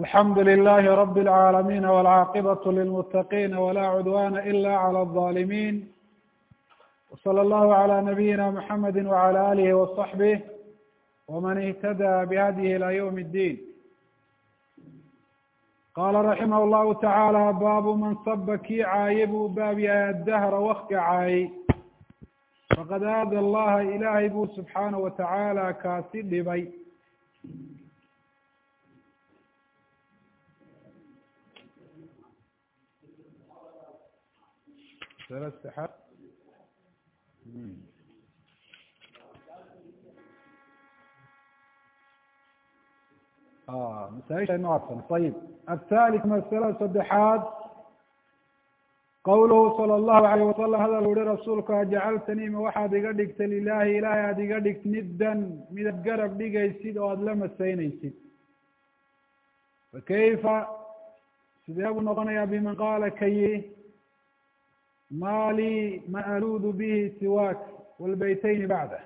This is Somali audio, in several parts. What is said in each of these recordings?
alxamdu لlh rb العاalمين والcاaqبة للمتقين وlا cdوان إlا عlى الظالمين وصلى الlه عlى نبيinا mحمد وعlى آlه وصحبه وmن اهتdى بhdيه إlى yوم الdين qala رaحimh الlه taعaalى bab man sba kii caaye buu baab yahay addhra wakti caayey faqad aada allaha ilaahay buu subxaanaه وataعaalى kaasi dhibay masaaishanuadsan ayib athalik masalada saddexaad qawluhu sala allahu alayh wasalam hadal uhi rasuulku ajacaltanii ma waxaad iga dhigtay lilahi ilahay aada iga dhigt niddan midaad garab dhigaysid oo aada la masaynaysid fakayfa sidee buu noqonayaa biman qaala kayi ma lii man aluudu bihi siwaak wاlbaytayni bacdah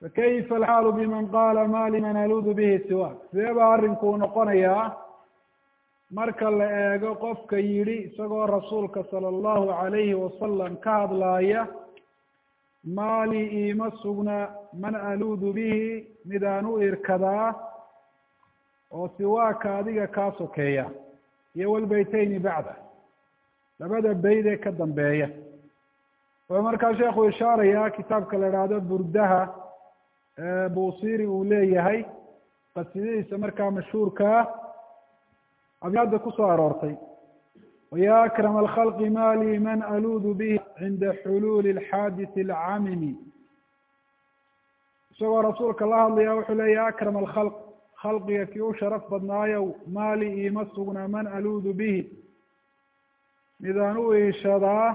fakayfa alxaalu biman qaala ma li man aluudu bihi siwaak sidee baa arrinkuu noqonayaa marka la eego qofka yidhi isagoo rasuulka sala allahu alayhi wasalam ka hadlaaya maali iima sugna man aluudu bihi midaan u irkadaa oo siwaaka adiga kaa sokeeya iyo wlbaytayni bacdah labada beyd ee ka dambeeya. Wuxuu markaa sheekhu ishaarayaa kitaabka la idhaahdo burdaha busiri uu leeyahay. Qasidadiisa markaa mashhuurkaa abyaada ku soo aroortay. Waya akram alkhalqi ma man aluudu bihi cinda xuluuli alxaadisi alcamimi. Isagoo rasuulka la hadlaya wuxuu leeya akram alkhalq khalqiga kii u sharaf badnaayow maali iima sugna man aluudu bihi midaan u iishadaa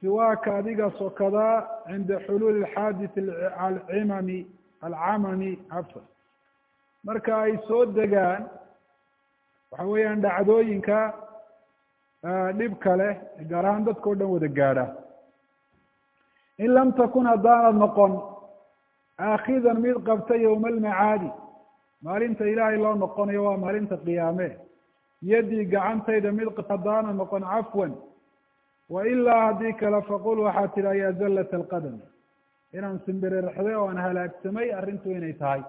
siwaaka adiga sokadaa cinda xuluuli alxaadis alcimami alcamami cafwa marka ay soo degaan waxa weeyaan dhacdooyinka dhibka leh gaar ahaan dadka o dhan wada gaadha. In lam takun haddaanad noqon aakidan mid qabta yowma almacaadi maalinta ilaahay loo noqonayo waa maalinta qiyaame yadii gacantayda mid haddaana noqon cafwan. Wailaa haddii kale faqul waxaad tidha ya zallat alqadam. Inaan simbirirxday oo aan halaagsamay arrintu inay tahay.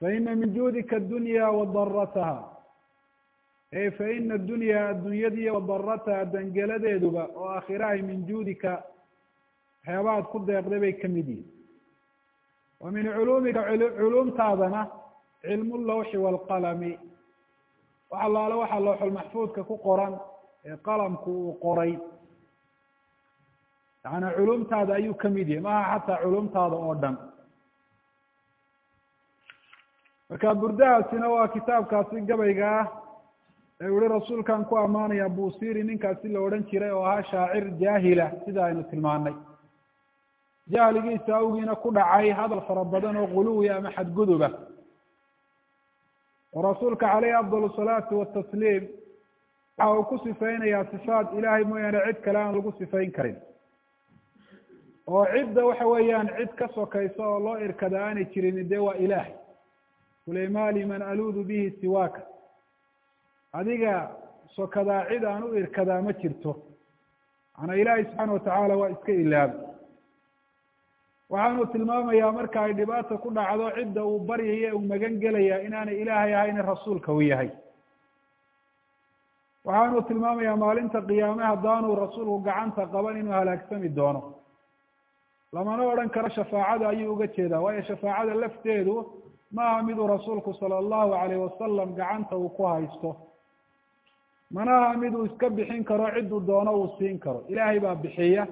Faina min juudika adunya wadarataha e faina adunya addunyadiiy wadarataha dangeladeeduba oo aakhirahay min juudika waxyaabahaad ku deeqday bay ka mid yihiin wa min culuumika culuumtaadana cilmu lawxi waalqalami wax allaale waxaa looxulmaxfuudka ku qoran ee qalamku uu qoray. Yaani culumtaada ayuu ka mid yahay maaha xataa culumtaada oo dhan. Marka burdahaasina waa kitaabkaasi gabayga ah ee uhi rasuulkan ku ammaanaya busiri ninkaasi la odhan jiray oo ahaa shaacir jaahila. Sida aynu tilmaanay jahligiisa awgiina ku dhacay hadal fara badan oo guluwi ama xadguduba oo rasuulka caleyhi afdal salaatu watasliim waxa uu ku sifeynayaa sifaat ilaahay mooyaane cid kale aan lagu sifayn karin. Oo cidda waxa weeyaan cid ka sokaysa oo loo irkada aanay jirin dee waa ilaah. Kule mali man aluudu bihi siwaaka. Adiga sokadaa cid aan u irkadaa ma jirto. Maanaa ilaahay subxaana watacaala waa iska ilaaba waxaanu tilmaamayaa marka ay dhibaata ku dhacdo cidda uu baryaya uu magan gelaya inaanay ilaahay ahayn rasuulka uu yahay. Waxaanu tilmaamayaa maalinta qiyaame haddaanu rasuulku gacanta qaban inuu halaagsami doono. Lamana odhan karo shafaacada ayuu uga jeedaa waayo shafaacada lafteedu maaha miduu rasuulku sala allahu alayh wasalam gacanta uu ku haysto. Mana aha mid uu iska bixin karo cidduu doono uu siin karo. Ilaahay baa bixiya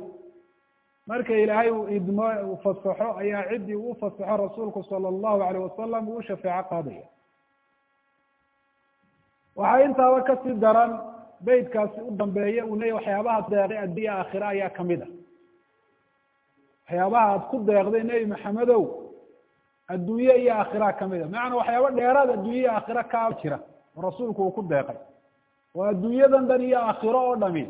marka ilaahay uu idmo fasaxo ayaa ciddii uu fasaxo rasuulku sala allahu alayh wasalam uu shafeeco qaadaya. Waxaa intaaba ka sii daran beytkaasi u dambeeya uu leeyahy waxyaabaha deeqay addunya aakhira ayaa ka mid a. Waxyaabaha aad ku deeqday nebi maxamedow adduunye iyo aakhira ka mid a. Macanaa waxyaaba dheeraad adduunye iyo aakhira kaa jira oo rasuulku uu ku deeqay. Oo adduunyadan dhan iyo aakhiro oo dhami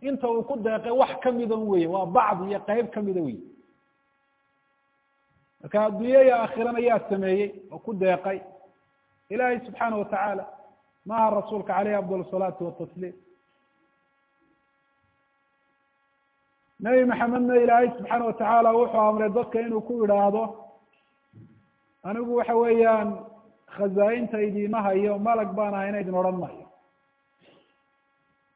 inta uu ku deeqay wax kamidan weye waa bacd iyo qeyb kamida wey marka adduunye iyo aakhirana yaa sameeyey oo ku deeqay ilahay subxaana watacaala maaha rasuulka caleyhi afdal salaatu watasliim nebi maxamedna ilaahay subxaana watacaala wuxuu amray dadka inuu ku yidhaahdo anigu waxa weeyaan khazaa-inta idiima hayo malag baan ahayna idin odhan mayo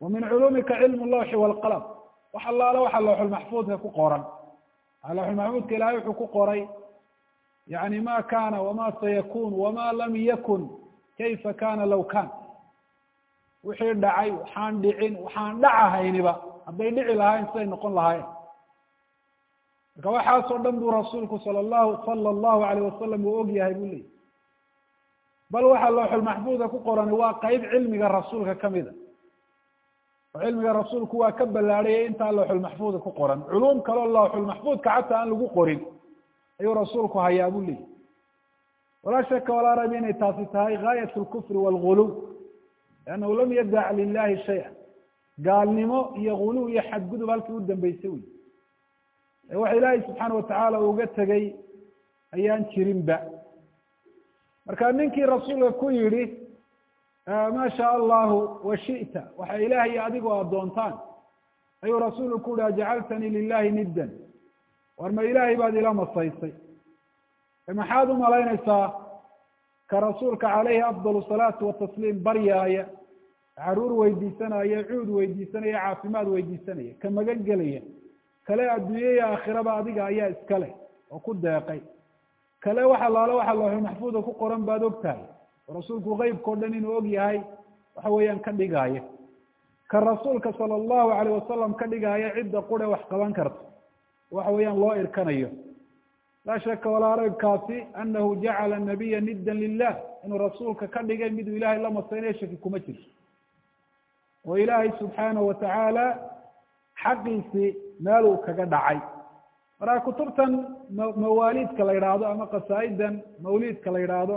min culumika cilmu lawxi waalqalam wax allaale waxa lawxulmaxfuudka ku qoran lawxulmaxfuudka ilahay wuxuu ku qoray yani ma kana wama sayakun wama lam yakun kayfa kana law kan wixii dhacay waxaan dhicin waxaan dhacahayniba hadday dhici lahayn siday noqon lahaayeen marka waxaasoo dhan buu rasuulku sala allahu sala allahu alayh wasalam uu og yahay buu leeyay bal waxaa lawxulmaxfuudka ku qorani waa qeyb cilmiga rasuulka kamida cilmiga rasuulku waa ka ballaadhayay intaa lawxulmaxfuudka ku qoran. Culum kaleo lawxulmaxfuudka xataa aan lagu qorin. Ayuu rasuulku hayaa buu leeyay walaa shaka walaa rayb inay taasi tahay gaayat lkufri waalguluw liannahu lam yadac lilahi shaya. Gaalnimo iyo guluw iyo xadgudub halkii u dambeysay wey. Ee waxa ilaahay subxaana watacaala uga tegay ayaan jirinba. Marka ninkii rasuulka ku yidhi ma sha allahu wa shi'ta. Waxa ilaahay adigoo addoontaan. Ayuu rasuulku ku yihi ajacaltanii lilahi niddan. War ma ilaahay baad ila masaysay. Maxaad u malaynaysaa ka rasuulka caleyhi afdal salaatu watasliim baryaaya carruur weydiisanaya cuud weydiisanaya caafimaad weydiisanaya ka magan gelaya kale adduunye iyo aakhiraba adiga ayaa iska leh oo ku deeqay kale wax allaale waxa looxul maxfuuda ku qoran baad og tahay rasuulku qeybkao dhan inuu og yahay waxa weeyaan ka dhigaayo ka rasuulka sala allahu alayh wasalam ka dhigaayo cidda qure wax qaban karta. Waxa weeyaan loo irkanayo. Laa shaka walaa raybkaasi anahu jacala nabiya niddan lilah inuu rasuulka ka dhigay miduu ilahay la masaynayo shaki kuma jirto. Oo ilaahay subxaanahu watacaala xaqiisii meel uu kaga dhacay. Markaa kutubtan ma mawaalidka la yidhaahdo ama qasaa'idan mawliidka la yidhaahdo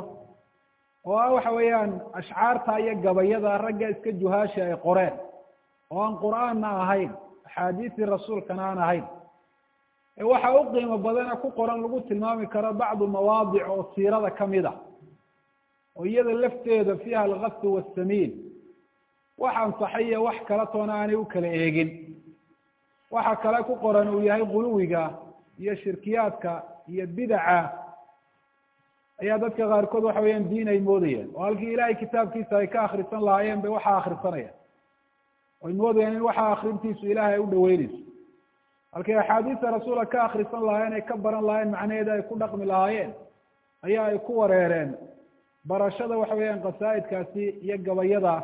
oo ah waxa weeyaan ashcaarta iyo gabayada ragga iska juhaasha ay qoreen. Oo aan qur'aanna ahayn axaadiistii rasuulkana aan ahayn. Waxa u qiimo badana ku qoran lagu tilmaami karo bacdu mawaadic oo siirada ka mid a oo iyada lafteeda fiiha alkasdu waasamiin wax ansaxaiyo wax kala toona aanay u kala eegin. Waxa kale ku qoran uu yahay guluwiga iyo shirkiyaadka iyo bidaca ayaa dadka qaarkood waxa weeyaan diin ay moodayeen. Oo halkii ilahay kitaabkiisa ay ka akrisan lahaayeen bay waxaa akrisanayaan oy moodayaan in waxa akrintiisu ilahay ay u dhaweyneyso halkay axaadiista rasuulka ka akrisan lahaayeen ay ka baran lahaayeen macnaheeda ay ku dhaqmi lahaayeen ayaa ay ku wareereen barashada waxa weeyaan qasaa'idkaasi iyo gabayada.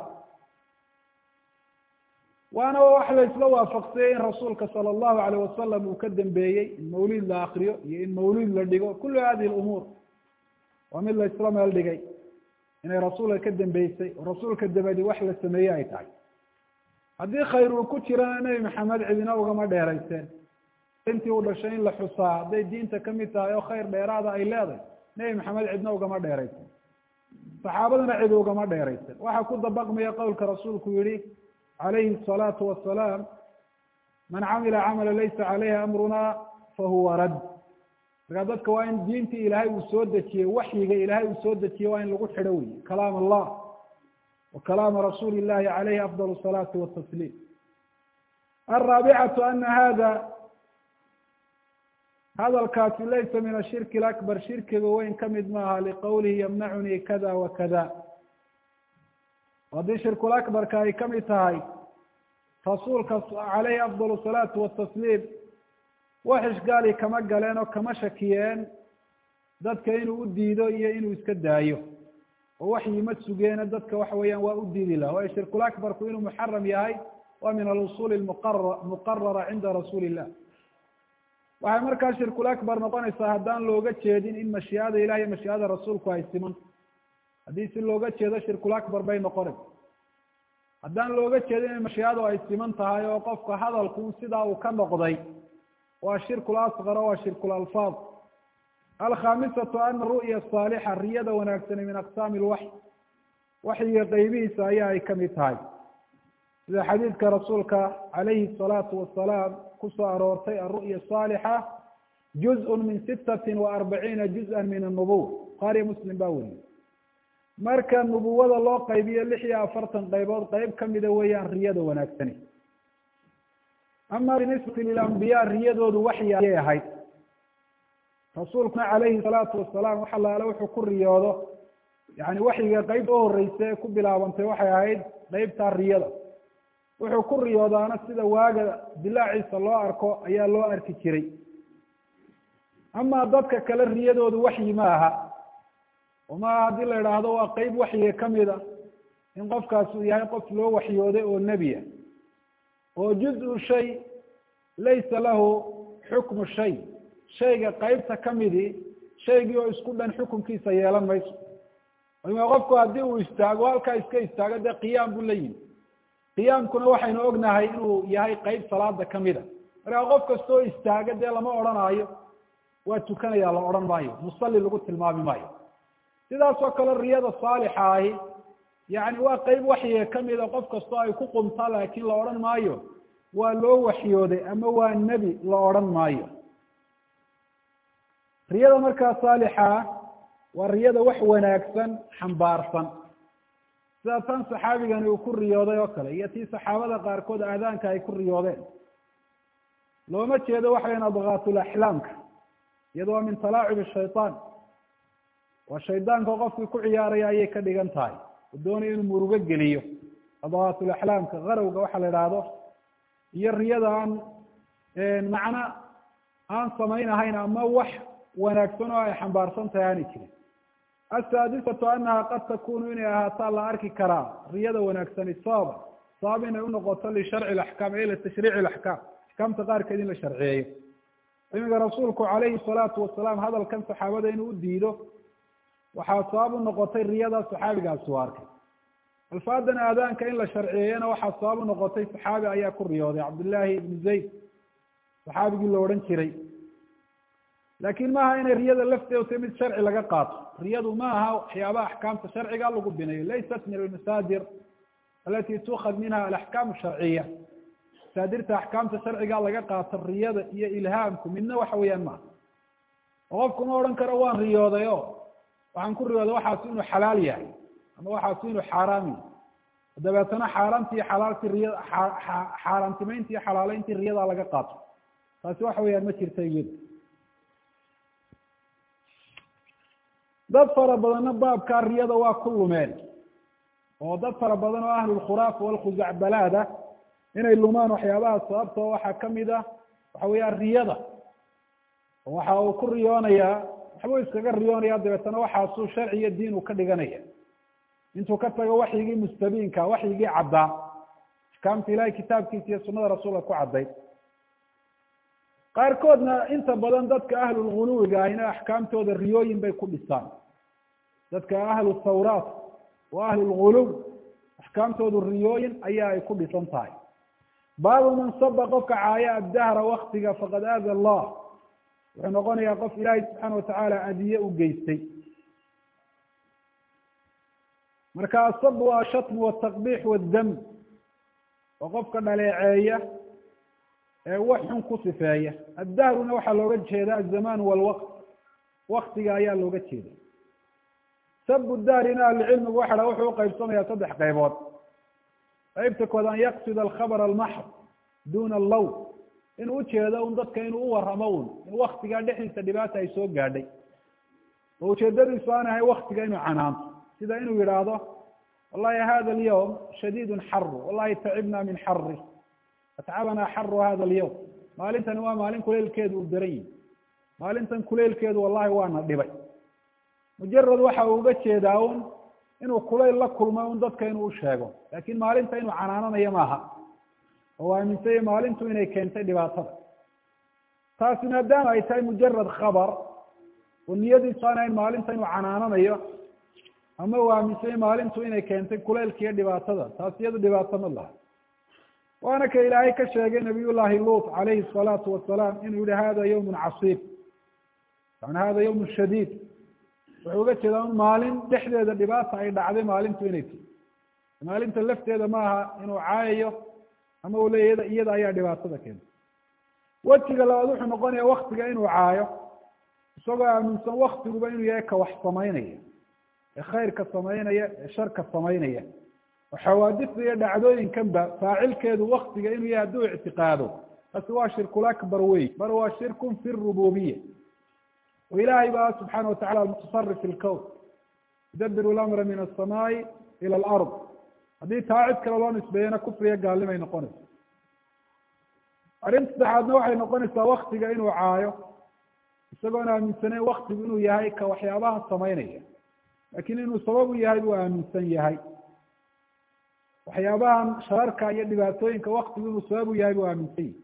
Waana wax la isla waafaqsayey in rasuulka sala allahu alayh wasalam uu ka dambeeyey in mawlid la akriyo iyo in mawlid la dhigo kullu hadihi lumuur waa mid la isla meel dhigay. Inay rasuulka ka dambeysay oo rasuulka dabadi wax la sameeyey ay tahay. Haddii khayr uu ku jirana nebi maxamed cidina ugama dheerayseen intii uu dhashay in la xusaa hadday diinta ka mid tahay oo khayr dheeraada ay leedahay nebi maxamed cidna ugama dheeraysen saxaabadana cid ugama dheeraysen waxaa ku dabaqmaya qowlka rasuulku yihi calayhi الsalaatu wasalaam man camila camala laysa caleyhi amruna fahuwa rad markaa dadka waa in diinta ilaahay uu soo dejiyey waxyiga ilaahay uu soo dejiye waa in lagu xidho wey kalaam allah wa kalaama rasuuli illahi alayhi afdal salaatu watasliim araabicatu ana hada hadalkaasi laysa min ashirki lakbar shirkiga weyn ka mid maaha liqowlihi yamnacunii kada wa kada haddii shirkulakbarka ay ka mid tahay rasuulka caleyhi afdal salaatu watasliim wax ishgaali kama galeen oo kama shakiyeen dadka inuu u diido iyo inuu iska daayo. Oo waxyi ma sugeena dadka waxa weeyaan waa u diidi laha waayo shirkulakbarku inuu muxaram yahay waa min alusuuli muqara muqarara cinda rasuuli illah waxay markaa shirkulakbar noqonaysaa haddaan looga jeedin in mashiiada ilah iyo mashiiada rasuulku ay siman. Haddii si looga jeedo shirkulakbar bay noqonaysa haddaan looga jeedin in mashiiadu ay siman tahay oo qofka hadalku sidaa uu ka noqday waa shirkul asqar o waa shirkul alfaad alkhamisatu ana ru'ya saalixa riyada wanaagsani min aqsaami lwaxy waxyiga qeybihiisa ayaa ay ka mid tahay. Sida xadiidka rasuulka calayhi الsalaatu wasalaam ku soo aroortay alru'ya saalixa juz min sitati wa arbaciina juz-a min annubuwa buhaariya muslim baa weriyey marka nubuwada loo qaybiyo lix iyo afartan qaybood qeyb kamida weeyaan riyada wanaagsani ama binisbati lilambiyaa riyadoodu waxyi ahayd rasuulkuna calayhi salaatu wasalaam wax allaale wuxuu ku riyoodo yani waxyiga qeybta u horeysa ee ku bilaabantay waxay ahayd qeybtaa riyada. Wuxuu ku riyoodaana sida waaga dilaaciisa loo arko ayaa loo arki jiray. Ama dadka kale riyadoodu waxyi ma aha. Oo maaha haddii la idhaahdo waa qeyb waxyiga kamida in qofkaas uu yahay qof loo waxyooday oo nebiya oo juz-u shay laysa lahu xukmu shay. Shayga qeybta kamidii shaygii oo isku dhan xukunkiisa yeelan mayso. Ima qofku haddii uu istaago halkaa iska istaago dee qiyaam buu yimi qiyaamkuna waxaynu ognahay inuu yahay qeyb salaada kamida markaa qof kastoo istaaga dee lama odhanaayo. Waa tukanaya la odhan maayo. Musalli lagu tilmaami maayo. Sidaas oo kale riyada saalixa ahi yani waa qeyb waxyiga kamida qof kastoo ay ku qumtaa laakiin la odhan maayo. Waa loo waxyooday ama waa nebi la odhan maayo. Riyada markaa saalixaa waa riyada wax wanaagsan xambaarsan. Sida tan saxaabigani uu ku riyooday oo kale iyo tii saxaabada qaarkood aadaanka ay ku riyoodeen. Looma jeedo waxa weyan adkaatulaxlaamka iyado waa min talaacubi shaytaan. Waa shaydaanka qofkii ku ciyaaraya ayay ka dhigan tahay oo doonaya inuu murugo geliyo. Adkaatulaxlaamka qarowga waxa la idhaahdo iyo riyada aan macno aan samaynahayn ama wax wanaagsan oo ay xambaarsan tahay aanay jirin asaadisatu anaha qad takunu inay ahaataa la arki karaa riyada wanaagsani sababa sabab inay unoqoto lisharci laxkaam e litashriici laxkaam axkaamta qaarkeed in la sharciyeeyo iminka rasuulku calayhi salaatu wasalaam hadalkan saxaabada inuu u diido waxaa sabab u noqotay riyada saxaabigaasi u arkay. Alfaadan aadaanka in la sharciyeeyana waxaa sabab u noqotay saxaabi ayaa ku riyooday cabdullaahi ibnu zayd saxaabigii la odhan jiray. Laakin maaha inay riyada lafteedu tahy mid sharci laga qaato. Riyadu ma aha waxyaabaha axkaamta sharciga lagu binayo. Laysat min almasaadir alati tukhad minha alaxkaam sharciya masaadirta axkaamta sharciga laga qaato riyada iyo ilhaamku midna waxa weeyaan maaha oo qofku ma odhan karo waan riyooday o waxaan ku riyooday waxaasi inuu xalaal yahay ama waxaasi inuu xaaraam yahay. Dabeetana xaaraanti iyo xalaaltii riya xaaraantimeynti iyo xalaaleyntii riyada laga qaato. Taasi waxa weeyaan ma jirta iyadu. Dad fara badanna baabkaa riyada waa ku lumeen. Oo dad fara badan oo ahlulkhuraafa walkhusacbalaada inay lumaan waxyaabaha sababtoo waxaa ka mid ah waxa weeyaan riyada. Waxa uu ku riyoonayaa waxbuu iskaga riyoonaya dabeetana waxaasuu sharci iyo diin uu ka dhiganaya. Intuu ka tago waxyigii mustabiinka waxyigii caddaa axkaamta ilahay kitaabkiisa iyo sunada rasuulka ku caddayd qaarkoodna inta badan dadka ahlulghuluwiga ahina axkaamtooda riyooyin bay ku dhisaan dadka ahlu thawraat wa ahlulghuluw axkaamtoodu riyooyin ayaa ay ku dhisan tahay. Baabu man saba qofka caaya addahra waktiga faqad aada allah wuxuu noqonayaa qof ilaahay subxaana watacaala adiye u geystay. Marka asab waa ashatm wataqbix waddam oo qofka dhaleeceeya ee wax xun ku sifeeya. Addahruna waxaa looga jeeda azamaan walwaqt waktiga ayaa looga jeeda sabu dahrina ahlucilmigu waxa ha wuxuu uqaybsamayaa saddex qaybood. Qaybta kood an yaqsida alkhabr almaxd duna allaw inuu ujeedo un dadka inuu u waramo un. In waktigaa dhexdiisa dhibaata ay soo gaadhay. Oo ujeedadiisu aan ahay waktiga inuu canaanto. Sida inuu yidhaahdo wallahi hada alyawm shadiid xaru wallahi tacibna min xari atcabana xaru hada alyawm maalintani waa maalin kuleylkeedu uu daran yihi maalintan kuleylkeedu wallahi waana dhibay. Mujarad waxa uu uga jeedaa un inuu kulayl la kulmo un dadka inuu usheego laakiin maalinta inuu canaananayo maaha oo aaminsanya maalintu inay keentay dhibaatada. Taasi maadaama ay tahay mujarad khabar oo niyadiisu aan maalinta inuu canaananayo ama uu aaminsanya maalintu inay keentay kulaylka iyo dhibaatada. Taas iyado dhibaato ma laha. Waana ka ilaahay ka sheegay nabiy llahi lut calayhi الsalaatu wasalaam inuu yihi hada ywm casiib. Yani hada ywm shadiid. Wuxuu uga jeedaa un maalin dhexdeeda dhibaata ay dhacday maalintu inay ti maalinta lafteeda maaha inuu caayayo ama uu leeya iyada ayaa dhibaatada keentay. Wejiga labaad wuxuu noqonaya waktiga inuu caayo isagoo aaminsan waktiguba inuu yahay ka wax samaynaya ee khayrka samaynaya ee sharka samaynaya. Oo xawaadista iyo dhacdooyinkanba faacilkeedu waktiga inuu yahay hadduu ictiqaado. Taasi waa shirkul akbar wey bal waa shirkun fi rububiya oo ilaahay baa subxaana watacala almutasarif fi lkown yudabiru lamra min asamaai ila alard haddii taa cid kale loo nisbeeyana kufriya gaalnimay noqonaysa arrinta saddexaadna waxay noqonaysaa waktiga inuu caayo isagoon aaminsaneyn waktigu inuu yahay ka waxyaabaha samaynaya. Laakiin inuu sabab u yahay buu aaminsan yahay. Waxyaabahan shararka iyo dhibaatooyinka waktigu inuu sabab u yahay buu aaminsan yahay.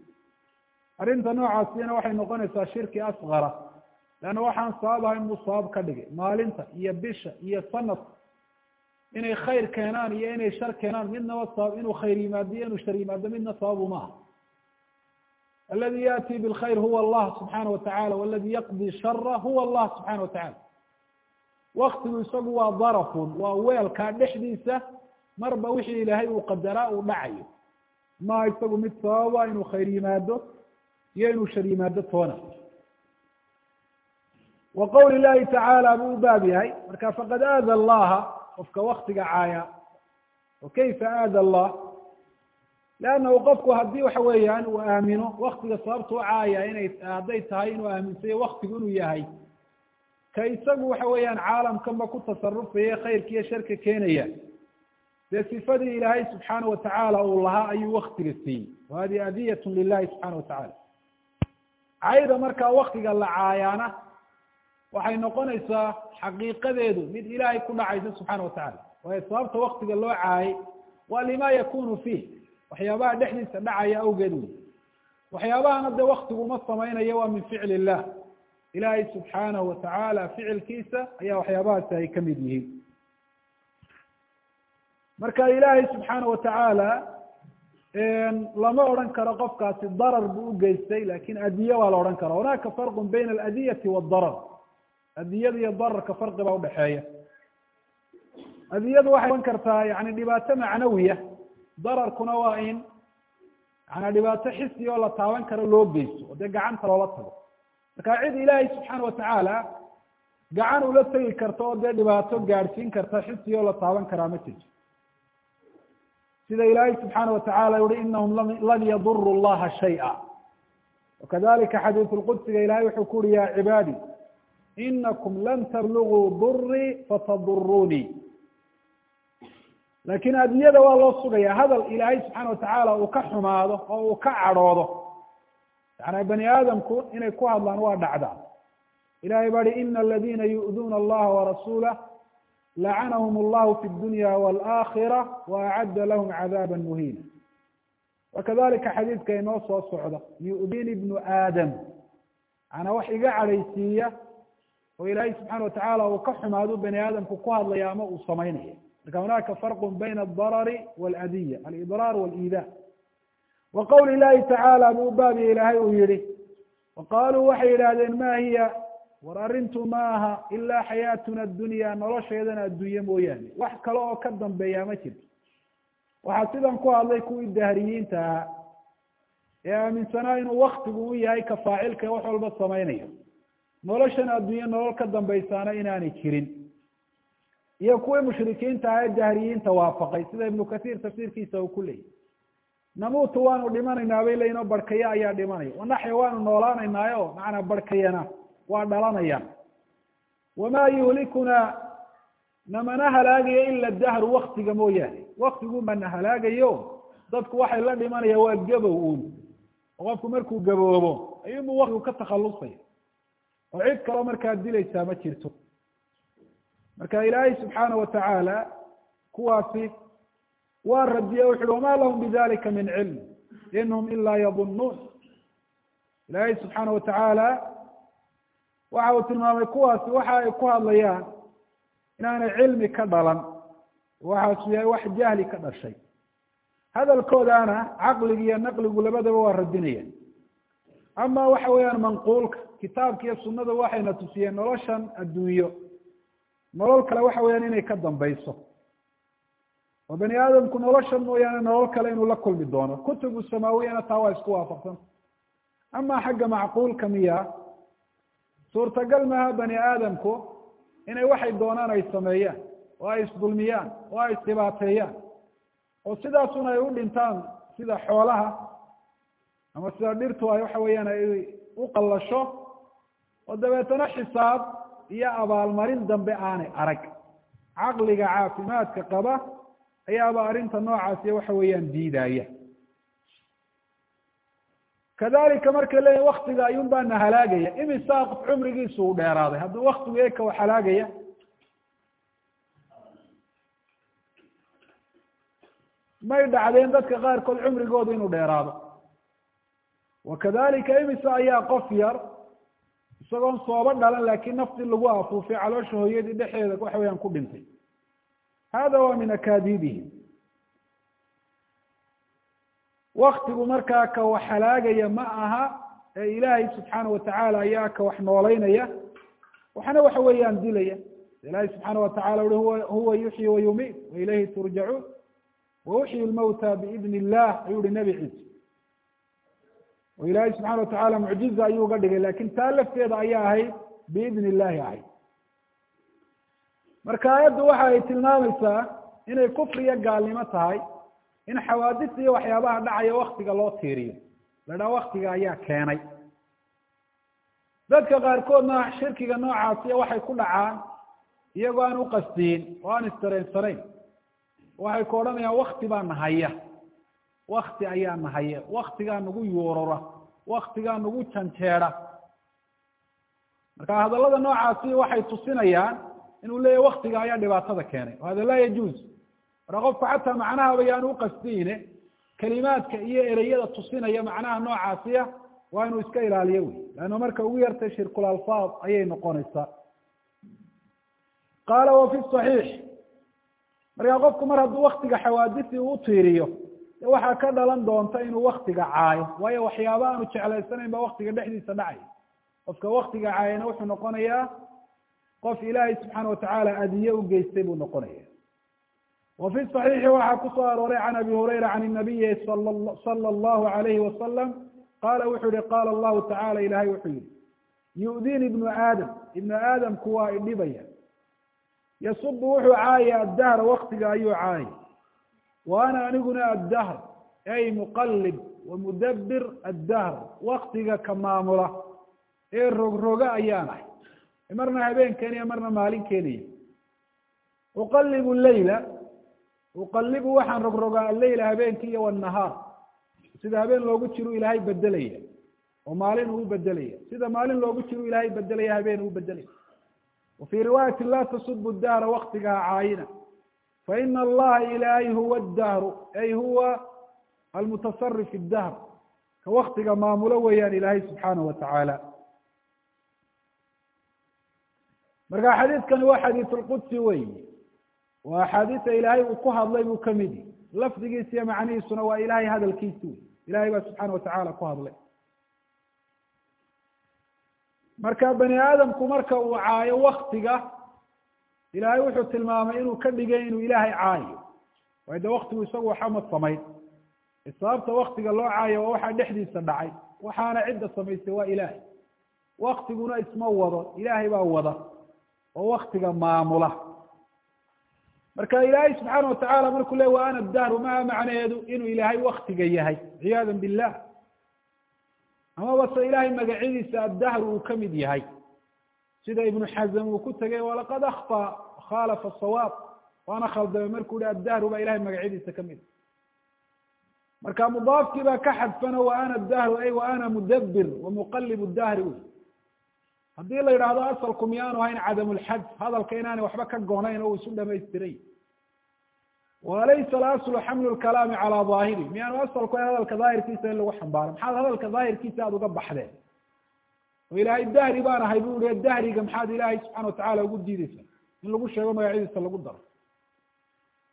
Arrinta noocaasina waxay noqonaysaa shirki asqara leanna waxaan sabab ahayn buu sabab ka dhigay maalinta iyo bisha iyo sanadka inay khayr keenaan iyo inay shar keenaan midnaba sabab inuu khayr yimaado iyo inuu shar yimaado midna sababu maaha aladi yaأti bاlkhayr huwa allah subxaana watacala waladi yaqdi shara huwa allah subxana watacala waktigu isagu waa darafun waa weelkaa dhexdiisa marba wixii ilaahay uu qadaraa uu dhacayo. Maa isagu mid sababa inuu khayr yimaado iyo inuu shar yimaado toona. Wa qowli llahi tacaala buu u baab yahay marka faqad aada allaha qofka waktiga caaya kayfa aada allah? Leannahu qofku haddii waxa weeyaan uu aamino waktiga sababta u caaya inay hadday tahay inuu aaminsayo waktigu inuu yahay. Ka isagu waxa weeyaan caalamkanba ku tasarufaya khayrka iyo sharka keenaya. Dee sifadii ilaahay subxaana watacaala uu lahaa ayuu waktiga siiyey. Wa hadihi adiyatun lilahi subxaana watacala cayda markaa waktiga la caayaana waxay noqonaysaa xaqiiqadeedu mid ilaahay ku dhacaysa subxaana watacala waayo sababta waktiga loo caayay waa lima yakunu fiih. Waxyaabaha dhexdiisa dhacaya awgeed wey waxyaabahana dee waktigu uma samaynayo waa min ficli illah. Ilaahay subxaanahu watacaala ficilkiisa ayaa waxyaabahaasi ay ka mid yihiin. Marka ilaahay subxaana watacaala lama odhan karo qofkaasi darar buu ugeystay laakiin adiye waa la odhan kara. Hunaka farqu bayna aladiyati wadarar adiyada iyo dararka farqi baa udhexeeya adiyadu waxay ohan kartaa yani dhibaato macnawiya. Dararkuna waa in yana dhibaato xisi oo la taaban karo loo geysto oo dee gacanta loola tago. Marka cid ilaahay subxaana watacaala gacan ula tegi karta oo dee dhibaato gaadhsiin karta xisi oo la taaban karaa ma jirto sida ilaahay subxaana watacala yuhi inahum lan yaduru llaha shayئa wakadalika xadiisu lqudsiga ilahay wuxuu ku uhi ya cibaadi inakum lan tabluguu durii fatadurunii laakiin adiyada waa loo sugaya hadal ilaahay subxaana watacaala uu ka xumaado oo uu ka cadhoodo yana bani aadamku inay ku hadlaan waa dhacdaa ilahay ba hi ina aladina yu'duna allaha warasuulah lacanahum allahu fi dunya walaakira waacadda lahum cadaaba muhiina wakadalika xadiidka inoo soo socda yu'dini ibnu aadam yana wax iga cadhaysiiya oo ilaahay subxaana watacaala uu ka xumaado bani aadamku ku hadlaya ama uu samaynaya. Marka hunaka farqu bayna aldarari waladiya alidraar waliida wa qowli llahi tacaala buu baabiya ilaahay uu yihi wa qaluu waxay yidhahdeen ma hiya war arrintu ma aha ilaa xayaatuna addunya nolosheedana adduunye mooyaane. Wax kale oo ka dambeeya ma jirto. Waxaa sidan ku hadlay kuwii dahriyiinta ahaa ee aaminsanaa inuu waktigu u yahay ka faacilka wax walba samaynayo noloshan adduunye nolol ka dambaysaana inaanay jirin. Iyo kuwii mushrikiinta ah ee dahriyiinta waafaqay sida ibnu kathiir tafsiirkiisa uu ku leeyay. Namuutu waanu dhimanaynaa bay barhkaya ayaa dhimanaya. Wanaxya waanu noolaanaynaayo macnaa barhkayana waa dhalanayaan. Wamaa yuhlikunaa namana halaagayo ila dahru waktiga mooyaane. Waktigu mana halaagayo dadku waxay la dhimanayaan waa gabow uun. Qofku markuu gaboobo ayuunbu waktigu ka takhalusaya oo cid kaloo markaa dilaysaa ma jirto. Marka ilaahay subxaana watacaala kuwaasi waa radiye wuxu uhi wama lahum bidalika min cilm inhum ilaa yadunuun ilaahay subxaana watacaala waxa uu tilmaamay kuwaasi waxa ay ku hadlayaan inaanay cilmi ka dhalan waxaasu yahay wax jahli ka dhashay. Hadalkoodaana caqliga iyo naqligu labadaba waa radinayaan. Ama waxa weeyaan manquulka kitaabka iyo sunada waxayna tusiyeen noloshan adduunyo. Nolol kale waxa weyaan inay ka dambayso. Oo bani aadamku noloshan mooyaane nolol kale inuu la kulmi doono. Kutubu samaawiyana taa waa isku waafaqsan. Ama xagga macquulka miya suurtagal maaha bani aadamku inay waxay doonaan ay sameeyaan oo ay isdulmiyaan oo ay isdhibaateeyaan oo sidaasuna ay u dhintaan sida xoolaha ama sida dhirtu ay waxa weeyaan ay u qallasho oo dabeetana xisaab iyo abaalmarin dambe aanay arag. Caqliga caafimaadka qaba ayaaba arrinta noocaasi waxa weeyaan diidaya kadalika markay leeyihiin waktiga ayuun baa na halaagaya imisaa qof cumrigiisu u dheeraaday. Hadduu waktigu eka wax halaagaya. May dhacdeen dadka qaarkood cumrigoodu inuu dheeraado. Wakadalika imisa ayaa qof yar isagoon sooba dhalan laakiin naftii lagu afuufay caloosha hooyadii dhexeeda waxa weyaan ku dhintay. Hada waa min akaadiibihim. Waktigu markaa ka wax halaagaya ma aha ee ilaahay subxaana watacaala ayaa ka wax noolaynaya waxna waxa weeyaan dilaya. Ilahay subxaana watacala ui huwa yuxyi wayumiit wailayhi turjacuun wauxyi lmawta biidn illah ayuu hi nebi ciise oo ilaahay subxana watacaala mucjiza ayuu uga dhigay laakiin taa lafteeda ayaa ahayd biidn illahi ahayd. Marka aayaddu waxa ay tilmaamaysaa inay kufriya gaalnimo tahay in xawaadista iyo waxyaabaha dhacaya waktiga loo tiiriyo. La dhaha waktiga ayaa keenay. Dadka qaarkoodna shirkiga noocaasiya waxay ku dhacaan iyagoo aan uqastiin oo aan isdareensanayn waxay ku odhanayaan wakti baa nahaya wakti ayaa nahaya waktigaa nagu yuurura waktigaa nagu janjeeda marka hadallada noocaasi waxay tusinayaan inuu leeyahy waktiga ayaa dhibaatada keenay. Hada laa yajuuz. Marka qofku xataa macnahaba yaan uqasdiine kelimaadka iyo ereyada tusinaya macnaha noocaasiya waa inuu iska ilaaliyo wey. Leanna marka ugu yartay shirkul alfaad ayay noqonaysaa. Qaala wa fi صaxiix markaa qofku mar hadduu waktiga xawaadisii uu tiiriyo waxaa ka dhalan doonta inuu waktiga caayo waayo waxyaaba aanu jeclaysanayn ba waktiga dhexdiisa dhacay. Qofka waktiga caayana wuxuu noqonayaa qof ilaahay subxaana watacaala adiye u geystay buu noqonaya wa fi صaxiixi waxaa ku soo arooray can abi hurayra can inabiyi sala allahu alayhi wasalam qaala wuxuu yihi qaala allahu tacala ilahay wuxuu yihi yu'dini ibnu aadam. Ibnu aadamku waa idhibaya yasubu wuxuu caaya addahra waktiga ayuu caaya wa aniguna addahr ay muqalib wa mudabir addahr waktiga ka maamula ee rogroga ayaan ahay. Marna habeen keeniya marna maalin keeniya uqalibu leyla uqalibu waxaan rogrogaa alleyla habeenkii iyo wanahaar sida habeen loogu jiro ilaahay bedelaya oo maalin uu bedelaya sida maalin loogu jiro ilaahay bedelaya habeen uu bedelaya wafii riwaayati la tasubu dahra waktigaha caayina faina allaha ilaahay huwa dahru ay huwa almutasarif dahr ka waktiga maamulo weeyaan ilaahay subxaanahu watacaala marka xadiidkani waa xadiis lqudsi weyi waa axaadiisa ilaahay uu ku hadlay buu ka mid yihi lafdigiisa iyo macnihiisuna waa ilahay hadalkiisi wey ilahay baa subxaana watacaala ku hadlay marka bani aadamku marka uu caayo waktiga ilaahay wuxuu tilmaamay inuu ka dhigay inuu ilaahay caayo. Waayo de waktigu isagu waxama samayn. Sababta waktiga loo caayo waa waxaa dhexdiisa dhacay. Waxaana cidda samaysay waa ilaahay. Waktiguna isma wado. Ilaahay baa wada. Oo waktiga maamula. Marka ilaahay subxaana watacaala markuu le wa ana dahru maha macnaheedu inuu ilaahay waktiga yahay. Ciyaada billah. Amaba se ilaahay magacyadiisa addahru uu ka mid yahay. Sida ibnu xazm uu ku tegay walaqad akطa khalafa sawaab waana khaldamay markuu hi addahru baa ilahay magacyadiisa ka mid marka mudaafkii baa ka xadfano wa ana dahru ay wa ana mudabir wa muqalib dahri wey haddii la yidhaahdo asalku miyaanu ahayn cadam lxadf hadalka inaanay waxba ka goonayn oo uu isu dhamaystiray walaysa alaslu xamlu lkalaami calaa daahiri miyaanu asalku ahayn hadalka daahirkiisa in lagu xambaaro maxaad hadalka daahirkiisa aada uga baxdeen? Oo ilaahay dahri baan ahay bu i dahriga maxaad ilaahay subxana watacala ugu diideysa in lagu sheego magacyadiisa lagu daro.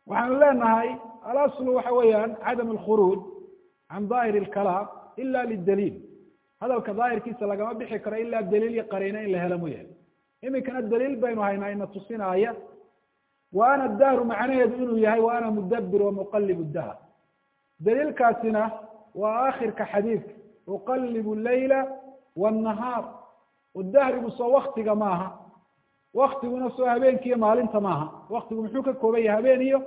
Waxaanu leenahay alaslu waxa weeyaan cadam alkhuruuj can daahiri lkalaam ila lidaliil. Hadalka daahirkiisa lagama bixi karo ilaa daliil iyo qariina in la helo mooyaane iminkana daliil baynu haynaa ina tusinaaya wa ana dahru macnaheedu inuu yahay wa ana mudabir wa muqalib dahr daliilkaasina waa akhirka xadiidka uqalibu leyla wاnahaar dahrigu soo waktiga maaha waktiguna soo habeenki iyo maalinta maaha. Waktigu muxuu ka kooban yahay habeen iyo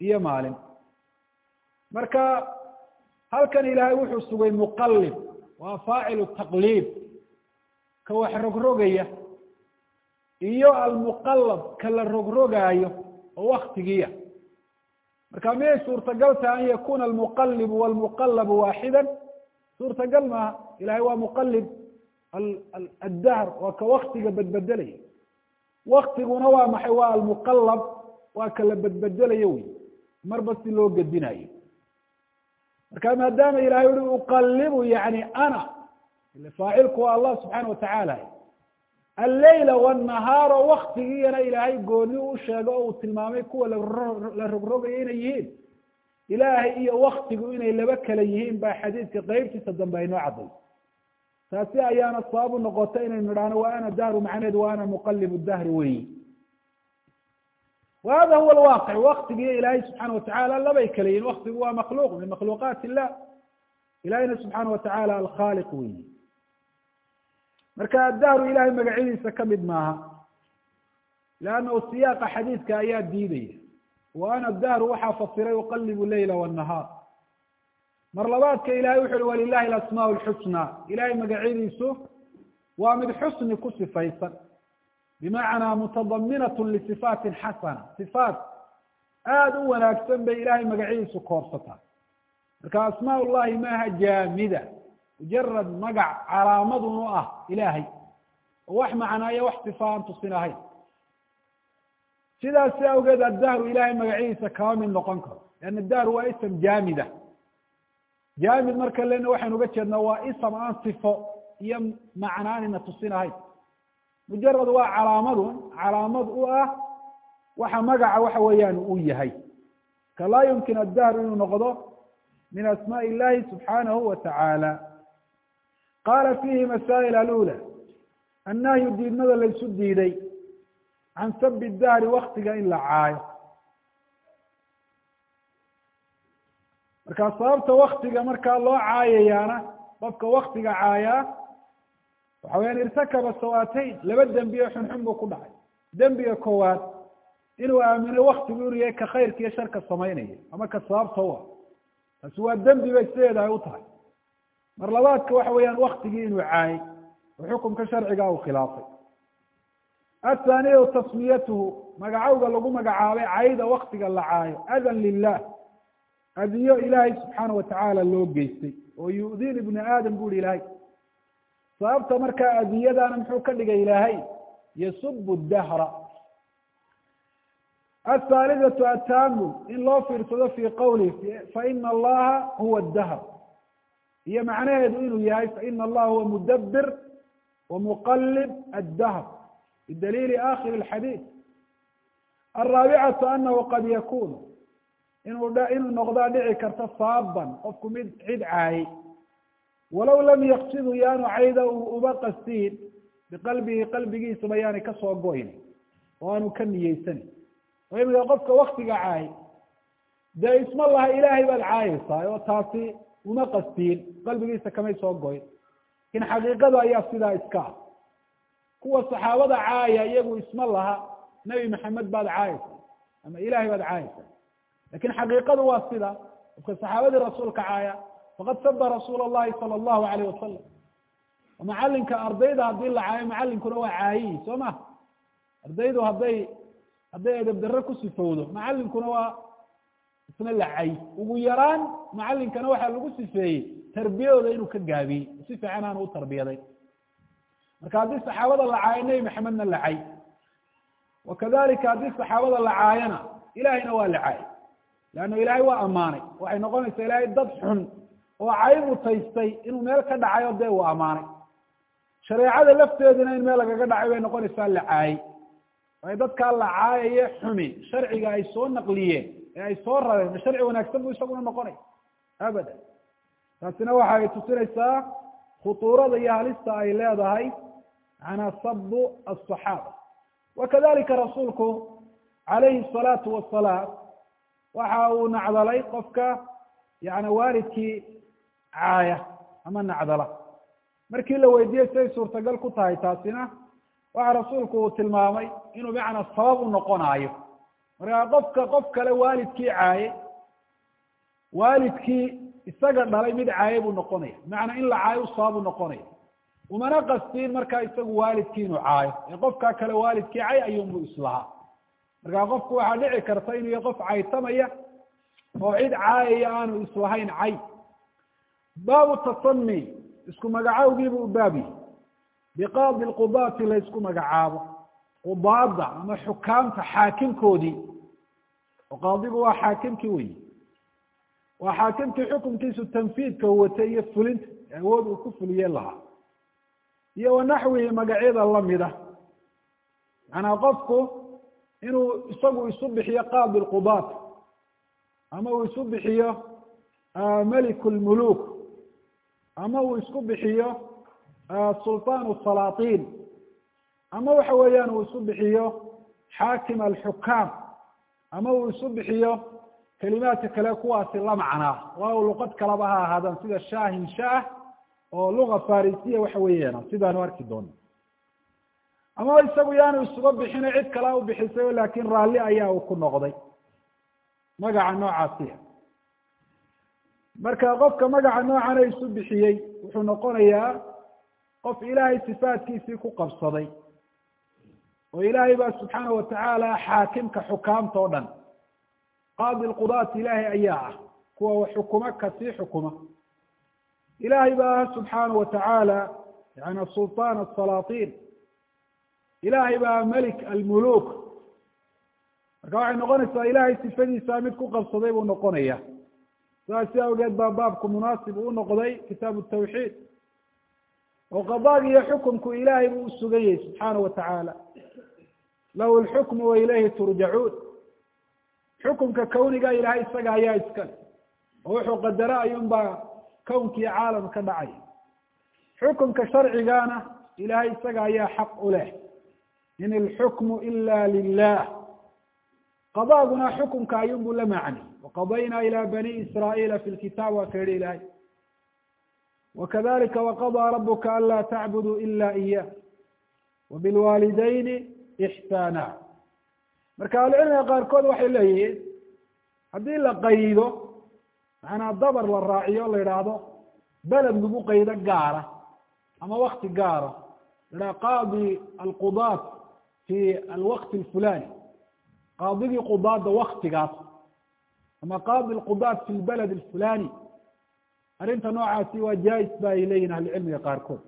iyo maalin. Marka halkan ilaahay wuxuu sugay muqalib waa faacilu taqliib. Ka wax rogrogaya iyo almuqalab ka la rogrogaayo oo waktigiiya. Marka miyay suurtagal tahay an yakuna almuqalibu walmuqalabu waaxida suurtagal maaha. Ilahay waa muqalib addahr waa ka waktiga bedbedelaya waktiguna waa maxay? Waa almuqalab waa ka la bedbedelayo wey marba si loo gedinayo marka maadaama ilahay ui uqalibu yani ana faacilku waa allah subxaana watacaala alleyla wanahaaro waktigiiyana ilaahay gooni u sheego o uu tilmaamay kuwa la rogrogaya inay yihiin. Ilaahay iyo waktigu inay laba kala yihiin baa xadiidka qeybtiisa dambe aynoo cadday taasi ayaana sabab u noqota inaynu idhahno wa ana dahru macneed wa ana muqalib dahri weyi wa hada huwa alwaqic waktigiiyo ilaahay subxaana watacala labay kala yihiin waktigu waa makhluuq min makhluuqaat illah. Ilahayna subxaana watacaala alkhaaliq weyi marka addahru ilahay magacyadiisa ka mid maaha leannahu siyaaqa xadiidka ayaa diidaya. Wa ana dahru waxaa fasiray uqalibu leyla wanahaar mar labaadka ilahay wuxu uhi walilahi alasmaa lxusna ilahay magacyadiisu waa mid xusni ku sifaysan. Bimacnaa mutadaminat lisifaatin xasana sifaat aada u wanaagsan bay ilahay magacyadiisu koobsataa marka asmaa llahi maaha jaamida mujarad magac calaamadun u ah ilaahay. Oo wax macnaayo wax sifa aan tusin ahayn. Sidaasi awgeed addahru ilahay magacyadiisa kama mid noqon karo. Leanna dahru waa ism jaamida jaamid marka lena waxaynu uga jeednaa waa ism aan sifo iyo macnaanina tusin ahayn. Mujarad waa calaamadun calaamad u ah waxa magaca waxa weeyaan uu yahay. Ka laa yumkin addahru inuu noqdo min asmaء illahi subxaanahu wa tacaala. Qaala fiihi masaa'il alula annahyu diidmada laysu diiday can sabi dahri waktiga in la caayo marka sababta waktiga markaa loo caayayaana qofka waktiga caayaa waxa weyaan irtakaba sawaatayn laba dembiye xunxun buu ku dhacay. Dembiga koowaad inuu aamino waktigu inuu yahay ka khayrka iyo sharka samaynaya ama ka sababta u ah. Taasi waa dembi bay sideeda ay u tahay. Mar labaadka waxa weeyaan waktigii inuu caayay oo xukumka sharciga uu khilaafay. Athaaniya tasmiyatuhu magacowga lagu magacaabay cayda waktiga la caayo adan lilah adiyo ilaahay subxaana watacaala loo geystay. Oo yu'din ibni aadam bu ihi ilaahay sababta markaa adiyadaana muxuu ka dhigay ilaahay? Yasubu dahra athaalidatu ataamul in loo fiirsado fii qawlihi faina allaha huwa dahr iyo macnaheedu inuu yahay faina allaha huwa mudabir wamuqalib addahr. Bidaliili akhiri alxadiid alraabicatu anahu qad yakunu inuu inuu noqdaa dhici karta saaban qofku mid cid caayay walow lam yaqsidu yaanu cayda uba qastiin biqalbihi qalbigiisaba yaanay ka soo goyn oo aanu ka niyeysanin oo imika qofka waktiga caayay dee isma laha ilaahay baad caayaysaa oo taasi uma qastiin qalbigiisa kamay soo goyn. Lakin xaqiiqada ayaa sidaa iska ah. Kuwa saxaabada caaya iyagu isma laha nebi maxamed baad caayaysa ama ilahay baad caayaysa laakiin xaqiiqadu waa sida qofka saxaabadii rasuulka caaya faqad saba rasuula allahi sala allahu alayh wasalam macalinka ardayda haddii la caayo macalinkuna waa caayiyi soo ma ardaydu hadday hadday edebdarre ku sifowdo macalinkuna waa isna la cay ugu yaraan macalinkana waxaa lagu sifeeyey tarbiyadooda inuu ka gaabiyey si fiican aanu u tarbiyaday marka haddii saxaabada la caayo nebi maxamedna la cay wakadalika haddii saxaabada la caayona ilahayna waa la leanna ilaahay waa ammaanay waxay noqonaysaa ilaahay dad xun oo cayb utaystay inuu meel ka dhacay oo dee uu ammaanay shareecada lafteedina in meel lagaga dhacay bay noqonaysaa la caayey waayo dadkaa la caayaye xumi sharciga ay soo naqliyeen ee ay soo rareen sharci wanaagsan buu isaguna noqonay abadan taasina waxa ay tusinaysaa khutuurada iyo halista ay leedahay manaa sabu asaxaaba wakadalika rasuulku calayhi asalaatu wasalaam waxa uu nacdalay qofka yani waalidkii caaya ama nacdala. Markii la weydiiyey siday suurtagal ku tahay taasina waxa rasuulku uu tilmaamay inuu bimacnaa sabab u noqonaayo. Markaa qofka qof kale waalidkii caaye waalidkii isaga dhalay mid caaye buu noqonaya. Bimacnaa in la caayo u sabab u noqonaya. Umana qastiin markaa isagu waalidkii inuu caayo. Ee qofkaa kale waalidkii cay ayuunbu islahaa markaa qofku waxaa dhici karta inuu qof caytamaya oo cid caayaya aanu islahayn cay. Baabu tasami isku magacawgiibu u baab yahay biqaadi lqudaati la ysku magacaabo. Qudaada ama xukaamta xaakimkoodii oo qaadigu waa xaakimkii weyi waa xaakimkii xukunkiisu tanfiidka watay iyo fulinta awood uu ku fuliye lahaa. Iyo wanaxwihi magacyada lamida macnaa qofku inuu isagu isu bixiyo qaadi lqudaat ama uu isu bixiyo meliku lmuluk ama uu isku bixiyo sulطaan salaaطin ama waxa weeyaan uu isu bixiyo xaakim alxukaam ama uu isu bixiyo kelimaadka kale kuwaasi la macnaa walow luqad kalaba ha ahaadaan sida shahin shah oo luga farisiya waxa weeyaan sidaanu arki doono ama isagu yaanu isuga bixino cid kalea u bixisay laakin raalli ayaa uu ku noqday. Magaca noocaasiya marka qofka magaca noocana isu bixiyey wuxuu noqonayaa qof ilaahay sifaatkiisii ku qabsaday. Oo ilaahay baa subxaana watacaala xaakimka xukaamta o dhan. Qaadi lqudaat ilaahay ayaa ah kuwa wax xukuma ka sii xukuma. Ilaahay baa ah subxaana watacaala yani sulطaan asalaaطin ilaahay baa melik almuluk. Marka waxay noqonaysaa ilaahay sifadiisa mid ku qabsaday buu noqonaya. Saasi awgeed baa baabku munaasib uu noqday kitaabu tawxiid oo qadaag iyo xukumku ilaahay buu usugan yahay subxaana watacaala lahu lxukmu wa ilayhi turjacuun xukumka kawniga ilahay isaga ayaa iskale oo wuxuu qadara ayuun baa kawnkii caalam ka dhacay. Xukumka sharcigana ilahay isaga ayaa xaq u leh in ilxukmu ila lilah qadaaguna xukumka ayuun buu la macnay waqadayna ila bani israa'iila fi lkitaab waa ka yihi ilahay wakadalika waqadaa rabuka anlaa tacbuduu ila iyah wabilwaalidayni ixsaana marka ahlucilmiga qaarkood waxay leeyihiin haddii la qaydo macnaa dabar la raaciyo la yidhaahdo beled lagu qaydo gaara ama wakti gaara la qaadi alqudaat fi alwaqti alfulani qaadigii qudaada waktigaas ama qaadi lqudaat fi lbaled alfulani arrinta noocaasi waa jais ba ay leeyihiin ahlucilmiga qaarkood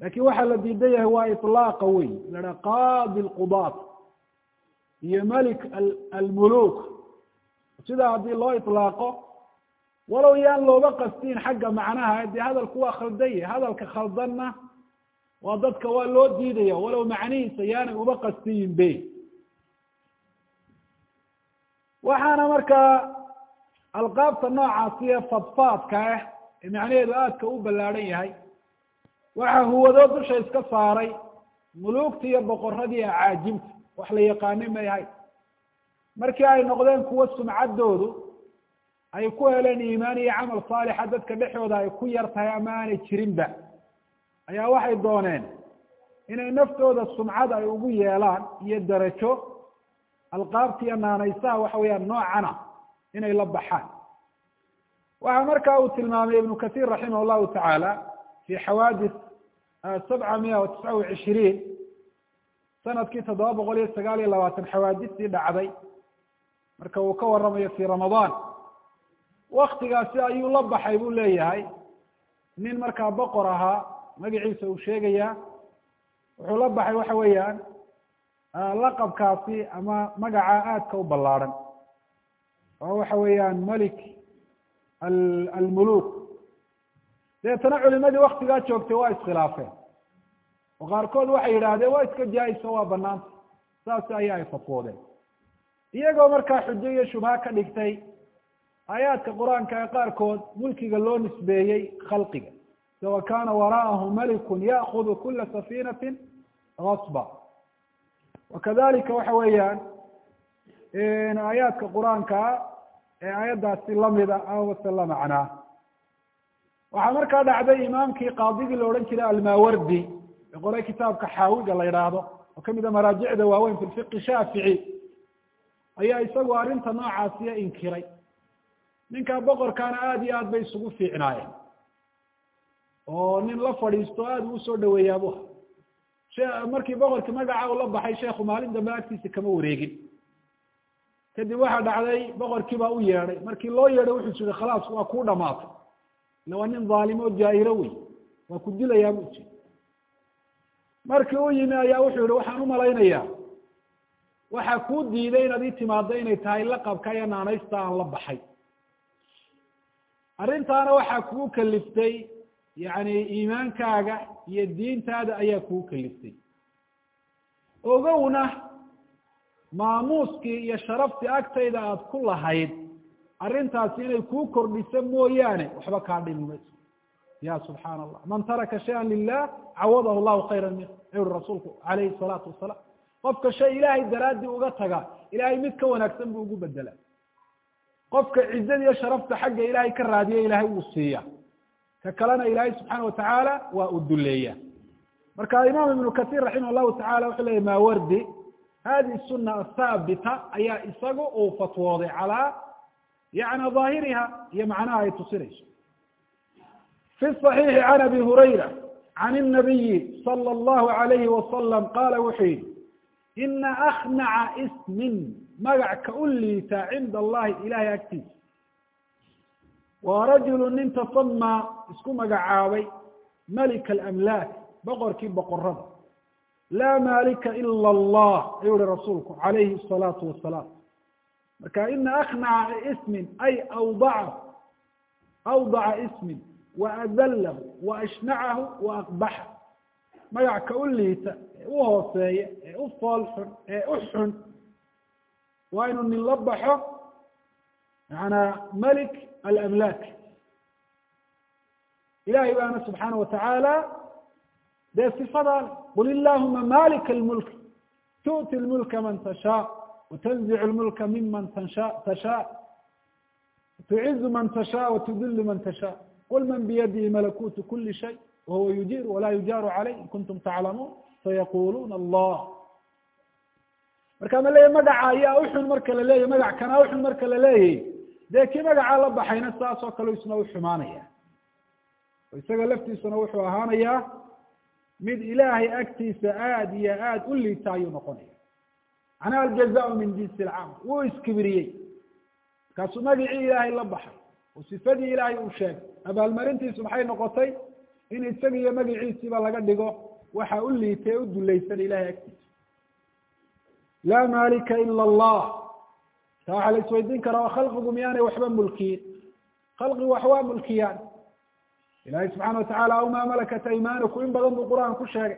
laakiin waxaa la diidan yahay waa iطlaaqa wey la ha qaadi lqudaat iyo melik almuluk sidaa haddii loo iطlaaqo walow yaan looga qastin xagga macnaha dee hadalku waa khaldan hadalka khaldanna waa dadka waa loo diidaya walow macnihiisa yaanay uba qastiyin be waxaana markaa alqaabta noocaasi ee fadfaadka ah ee macnaheedu aadka u ballaadhan yahay waxaa huwadoo dusha iska saaray muluugta iyo boqoradii acaajimta wax la yaqaani may ahayn markii ay noqdeen kuwo sumcaddoodu ay ku heleen iimaan iyo camal saalixa dadka dhexooda ay ku yar tahay ama aanay jirinba ayaa waxay dooneen inay naftooda sumcad ay ugu yeelaan iyo darajo alqaabta iyo naanaysaha waxa weeyaan noocana inay la baxaan. Waxaa markaa uu tilmaamay ibnu kahiir raximah llahu tacaala fi xawaadis sabca miya wa tisca wa cishiriin sannadkii toddoba boqol iyo sagaal iyo labaatan xawaadistii dhacday. Marka uu ka waramayo fi ramadaan waktigaasi ayuu la baxay buu leeyahay. Nin markaa boqor ahaa magaciisa uu sheegaya wuxuu la baxay waxa weeyaan laqabkaasi ama magaca aadka u ballaadhan oo waxa weeyaan melik almuluk deetana culimadii waktigaa joogtay waa iskhilaafeen. Oo qaarkood waxay yidhaahdeen waa iska jaa-iso waa banaanta saas ayaa ay fatwoodeen iyagoo markaa xujo iyo shubha ka dhigtay aayaadka qur'aanka ee qaarkood mulkiga loo nisbeeyey khalqiga kana wara'ahu malikun ya'kudu kula safinatin gasba wakadalika waxa weeyaan aayaadka qur'aankaa ee aayaddaasi lamida awase la macnaa waxaa markaa dhacday imaamkii qaadigii la odhan jiray almawardi ee qoray kitaabka xaawiga la yidhaahdo oo ka mid a maraajicda waaweyn fi lfiqi shaafici ayaa isagu arrinta noocaasiya inkiray ninkaa boqorkaana aada iyo aad bay isugu fiicnaayeen oo nin la fadhiisto aada uu u soo dhaweeyaabu ha markii boqorkii magaca uu la baxay sheekhu maalin dambe agtiisa kama wareegin. Kadib waxaa dhacday boqorkii baa u yeedhay. Markii loo yeedhay wuxuu jiri khalaas waa kuu dhamaatay. Ila waa nin dhaalimo jaa'iro wey waa ku dilayaa bu jiri markii u yimi ayaa wuxuu yihi waxaan umalaynayaa waxaa kuu diiday inaad ii timaado inay tahay laqabka iyo naanaysta aan la baxay. Arrintaana waxaa kugu kaliftay yacni iimaankaaga iyo diintaada ayaa kugu kaliftay ogowna maamuuskii iyo sharaftii agtayda aada ku lahayd arrintaasi inay kuu kordhiso mooyaane waxba kaa dhimi mayso. Ya subxaana allah man taraka shayan lilah cawadahu llahu khayra min uri rasuulku calayhi salaatu wasalaam. Qofka shay ilaahay daraaddii uga taga ilaahay mid ka wanaagsan buu ugu bedela qofka cizada iyo sharafta xagga ilaahay ka raadiya ilaahay wuu siiya ka kalena ilaahay subxaana watacaala waa u duleeya marka imaam ibnu katir raximah llahu tacala wuxuu leya mawardi hadihi suna athaabita ayaa isagu uu fatwooday calaa yani daahiriha iyo macnaha ay tusinayso fi صaxiixi can abi hurayra can الnabiyi salى اllahu alayhi wasalam qaala wuxuu yihi ina aknaca ismin magac ka u liita cinda allahi ilahay agtiisa waa rajulu nin tasamaa isku magacaabay malika alamlaak boqorkii boqorada laa maalika ila allah ayuu ihi rasuulku calayhi الsalaatu wasalaam marka ina aknaca ismin ay awdacahu awdaca ismin waadalahu waashnacahu waaqbaxa magac ka u liita ee u hooseeya ee u fool ee u xun waa inuu nin la baxo macanaa malik alamlaak ilahay baana subxaana watacaala dee sifadan qul illahuma malika lmulk tu'ti lmulka man tashaa watanzicu lmulka miman tasha tashaa tucizu man tashaa watudillu man tashaa qul man biyadihi malakuutu kuli shay wahuwa yujiru walaa yujaaru caleyh in kuntum taclamuun sayaquluuna allah marka ma leeyahy magaca ayaa uxun marka la leeyahy magac kanaa uxun marka la leeyahy dee kii magacaa la baxayna saas oo kale isna u xumaanaya. Isaga laftiisuna wuxuu ahaanayaa mid ilaahay agtiisa aada iyo aada u liita ayuu noqonaya. Macnaha aljaza min jinsi alcamal. Wuu iskibiriyey. Markaasuu magicii ilaahay la baxay. Oo sifadii ilaahay uu sheegay. Abaalmarintiisu maxay noqotay? In isaga iyo magiciisiiba laga dhigo waxa u liitay u dulaysan ilahay agtiisa. Laa maalika ila allah taa waxaa la isweydiin karaa oo khalqigu miyaanay waxba mulkiyin khalqigu wax waa mulkiyaan. Ilahay subxaana watacala aw maa malakat aymanuku in badan buu qur'aan ku sheegay.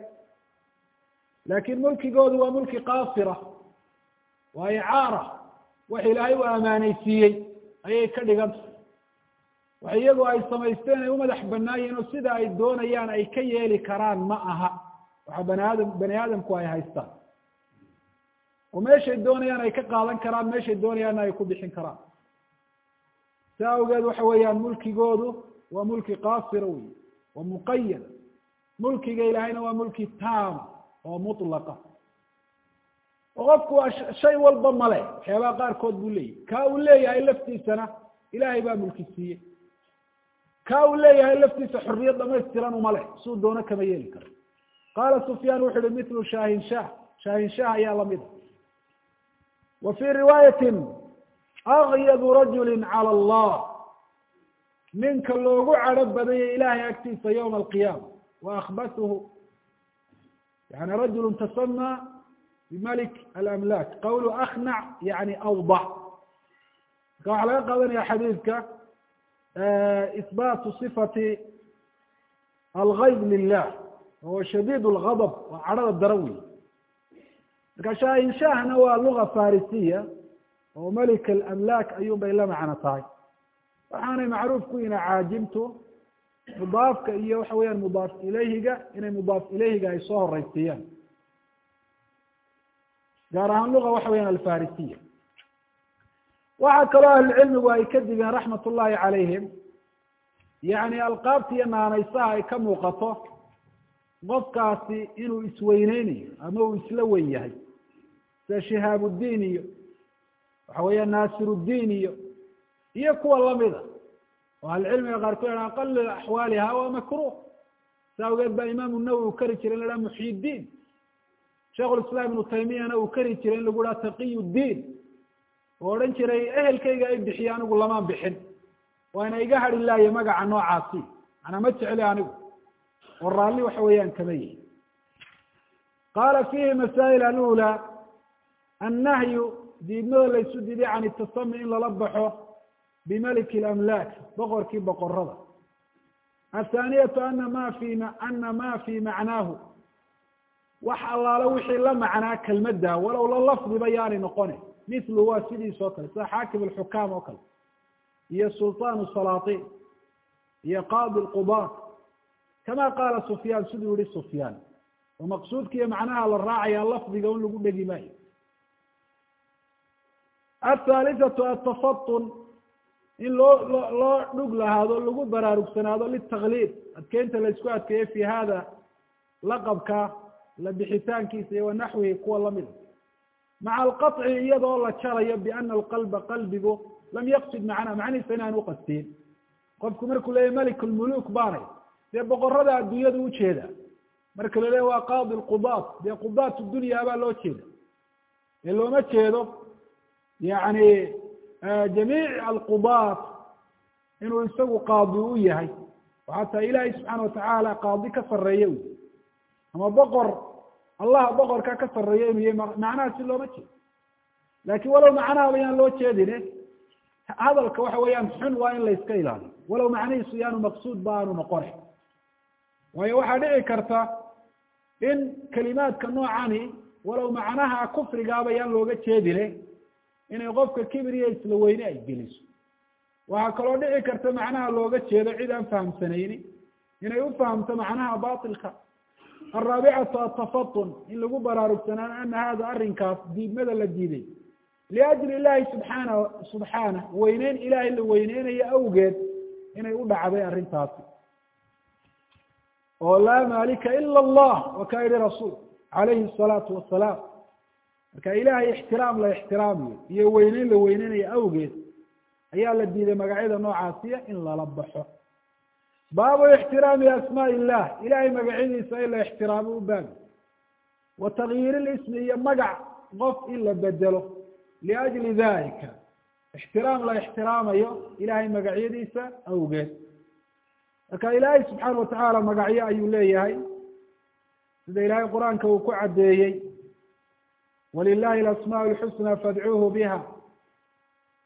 Laakin mulkigoodu waa mulki kaasira waa icaara wax ilaahay u amaaneysiiyey ayay ka dhiganta wax iyagu ay samaysteen ay u madax banaayihin oo sida ay doonayaan ay ka yeeli karaan ma aha. Waxa bani aadam bani aadamku ay haystaan oo meeshay doonayaan ay ka qaadan karaan meeshay doonayaanna ay ku bixin karaan. Si awgeed waxa weeyaan mulkigoodu waa mulki kaasira wey waa muqayad mulkiga ilaahayna waa mulki taama oo mutlaqa. Oo qofku waa shay walba male waxyaabaha qaarkood buu leeyahy ka uu leeyahay laftiisana ilahay baa mulki siiyey. Ka uu leeyahay laftiisa xorriyad dhamaystiran uma leh suu doono kama yeeli karo. Qaala sufyaan wuxu uhi mitlu shaahin shah shaahin shah ayaa la mid a fii riwaayatin agyadu rajuli cala allah. Ninka loogu cadho badaya ilahay agtiisa ywma alqiyaama. Wa akbasuhu yani rajulu tasama bimalik alamlaak. Qawlu aknac yani awdac marka waxaa laga qaadanaya xadiidka isbaatu sifati algayb lilah wahuwa shadiid lgadb waa cadhada dara wey marka shaahinshahna waa luga farisiya oo malik alamlaak ayuun bay la macno tahay. Waxaanay macruuf ku yihiin caajimtu mudaafka iyo waxa weeyaan mudaaf ilayhiga inay mudaaf ilayhiga ay soo horeysiiyaan gaar ahaan luga waxa weyaan alfarisiya waxaa kaloo ahlucilmigu ay ka digeen raxmat ullahi calayhim yani alqaabta iyo naanaysaha ay ka muuqato qofkaasi inuu isweyneynayo ama uu isla weyn yahay sida shihaabuddiin iyo waxa weeya naasiruddiin iyo iyo kuwa lamida oo ahlucilmiga qaarkood yadha aqal axwaaliha waa makruh. Sa awgeed baa imaamu nawowi uu kari jiray in la haha muxyiddiin sheikhulislaam ibnu taymiyana uu kari jiray in lagu dhaha taqiyuddiin oo odhan jiray ehelkayga ay bixiye anigu lamaan bixin. Waana iga hadhi laaye magaca noocaasi. Manaa ma jecli anigu oo raalli waxa weeyaan kama yihi qaala fiihi masaa'il alula annahyu diidmada laysu diiday can itasami in lala baxo bimaliki lamlaak boqorkii boqorada athaaniyatu ana ma fi ana ma fi macnaahu. Wax allaale wixii la macnaa kelmadda walow la lafdiba yaanay noqone. Mithlu waa sidiis oo kale sida xaakim alxukaam oo kale iyo sulطaan salaaطin iyo qaadi lqubaat kama qaala sufyaan siduu yihi sufyaan oo maqsuudkiiyo macnaha la raacaya lafdiga un lagu dhegi maayo athaalithatu atafatun in loo loo loo dhug lahaado lagu baraarugsanaado litakliid adkeynta laysku adkeeyo fi hada laqabka la bixitaankiisa iyo wanaxwihi kuwa lamida maca alqaطci iyadoo la jarayo biana alqalba qalbigu lam yaqsid macnaa macnihiisa inaan uqastiin qofku markuu leeyahy malik lmuluk baanay dee boqorada adduunyada ujeeda marka la leeya waa qaadi lqudaat dee qudaat dunya baa loo jeeda. Ee looma jeedo yani jamiic alqudaat inuu isagu qaadi u yahay. Oo xataa ilaahay subxaana watacaala qaadi ka sareeya u. Ama boqor allaha boqorka ka sareeya inuu yahay macnahaasi looma jeedo. Laakin walow macnahaba yaan loo jeedine hadalka waxa weeyaan xun waa in la iska ilaaliyo. Walow macnihiisu yaanu maqsuud ba aanu noqone waayo waxaa dhici karta in kelimaadka noocani walow macnaha kufrigaaba yaan looga jeedine inay qofka kibir iyo isla weyne ay geliso. Waxaa kaloo dhici karta macnaha looga jeedo cid aan fahamsanayni inay ufahamto macnaha batilka alraabicatu atafatun in lagu baraarugsanaan ana hada arrinkaas diidmada la diiday. Liajli illahi subxaana subxaanah weyneyn ilaahay la weyneynayo awgeed inay u dhacday arrintaasi oo laa maalika ila allah wa ka yihi rasuul calayhi asalaatu wasalaam marka ilaahay ixtiraam la ixtiraamayo iyo weyneyn la weyneynayo awgeed ayaa la diiday magacyada noocaasiya in lala baxo. Baabu ixtiraami asmaa illah ilahay magacyadiisa in la ixtiraamo u baabi wa takyiir lismi iyo magac qof in la bedelo. Liajli dalika ixtiraam la ixtiraamayo ilahay magacyadiisa awgeed marka ilaahay subxaana watacaala magacyo ayuu leeyahay. Sida ilaahay qur'aanka uu ku caddeeyey walilahi alasmaa lxusna fadcuuhu biha.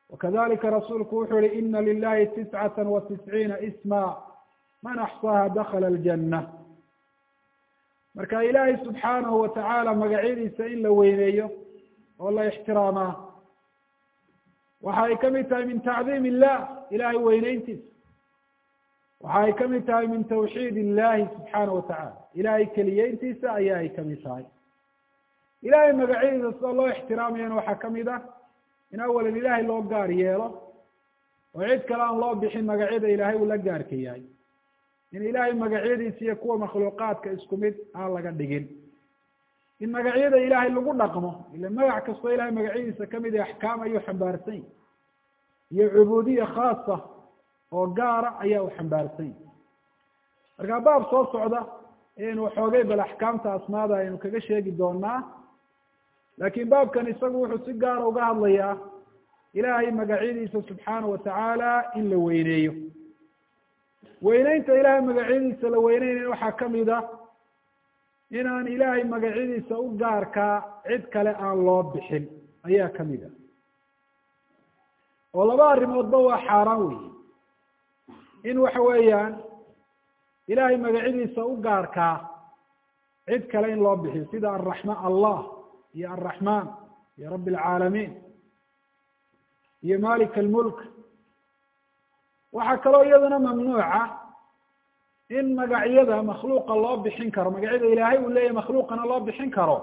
Wakadalika rasuulku wuxuu yihi ina lilahi tiscata wa tisciina isma man axsaaha dakala aljanna. Marka ilaahay subxaanahu watacaala magacyadiisa in la weyneeyo oo la ixtiraamaa waxa ay ka mid tahay min tacdiim illah ilahay weyneyntiisa waxa ay ka mid tahay min tawxiid illahi subxaana watacaala ilahay keliyeyntiisa ayaa ay ka mid tahay. Ilahay magacyadiisa sida loo ixtiraamayana waxaa ka mid ah in awalan ilahay loo gaar yeelo oo cid kale aan loo bixin magacyada ilahay uu la gaarka yahay. In ilahay magacyadiisa iyo kuwa makhluuqaadka isku mid aan laga dhigin. In magacyada ilahay lagu dhaqmo ila magac kastoo ilahay magacyadiisa ka mid ah axkaam ayuu xambaarsan iyo cubuudiya khaasa oo gaara ayaa u xambaarsan yahy marka baab soo socda ayaynu waxoogay bal axkaamta asmaada aynu kaga sheegi doonaa laakiin baabkan isagu wuxuu si gaara uga hadlayaa ilahay magacyadiisa subxaana watacaala in la weyneeyo. Weyneynta ilahay magacyadiisa la weyneynayo waxaa ka mid a inaan ilaahay magacyadiisa u gaarkaa cid kale aan loo bixin ayaa ka mid a oo laba arrimoodba waa xaaraan weyi in waxa weeyaan ilaahay magacyadiisa u gaarkaa cid kale in loo bixiyo sida araxma allah iyo alraxmaan iyo rabbi alcaalamiin iyo malik almulk. Waxaa kaloo iyaduna mamnuuca in magacyada makhluuqa loo bixin karo magacyada ilaahay uu leeyahy makhluuqana loo bixin karo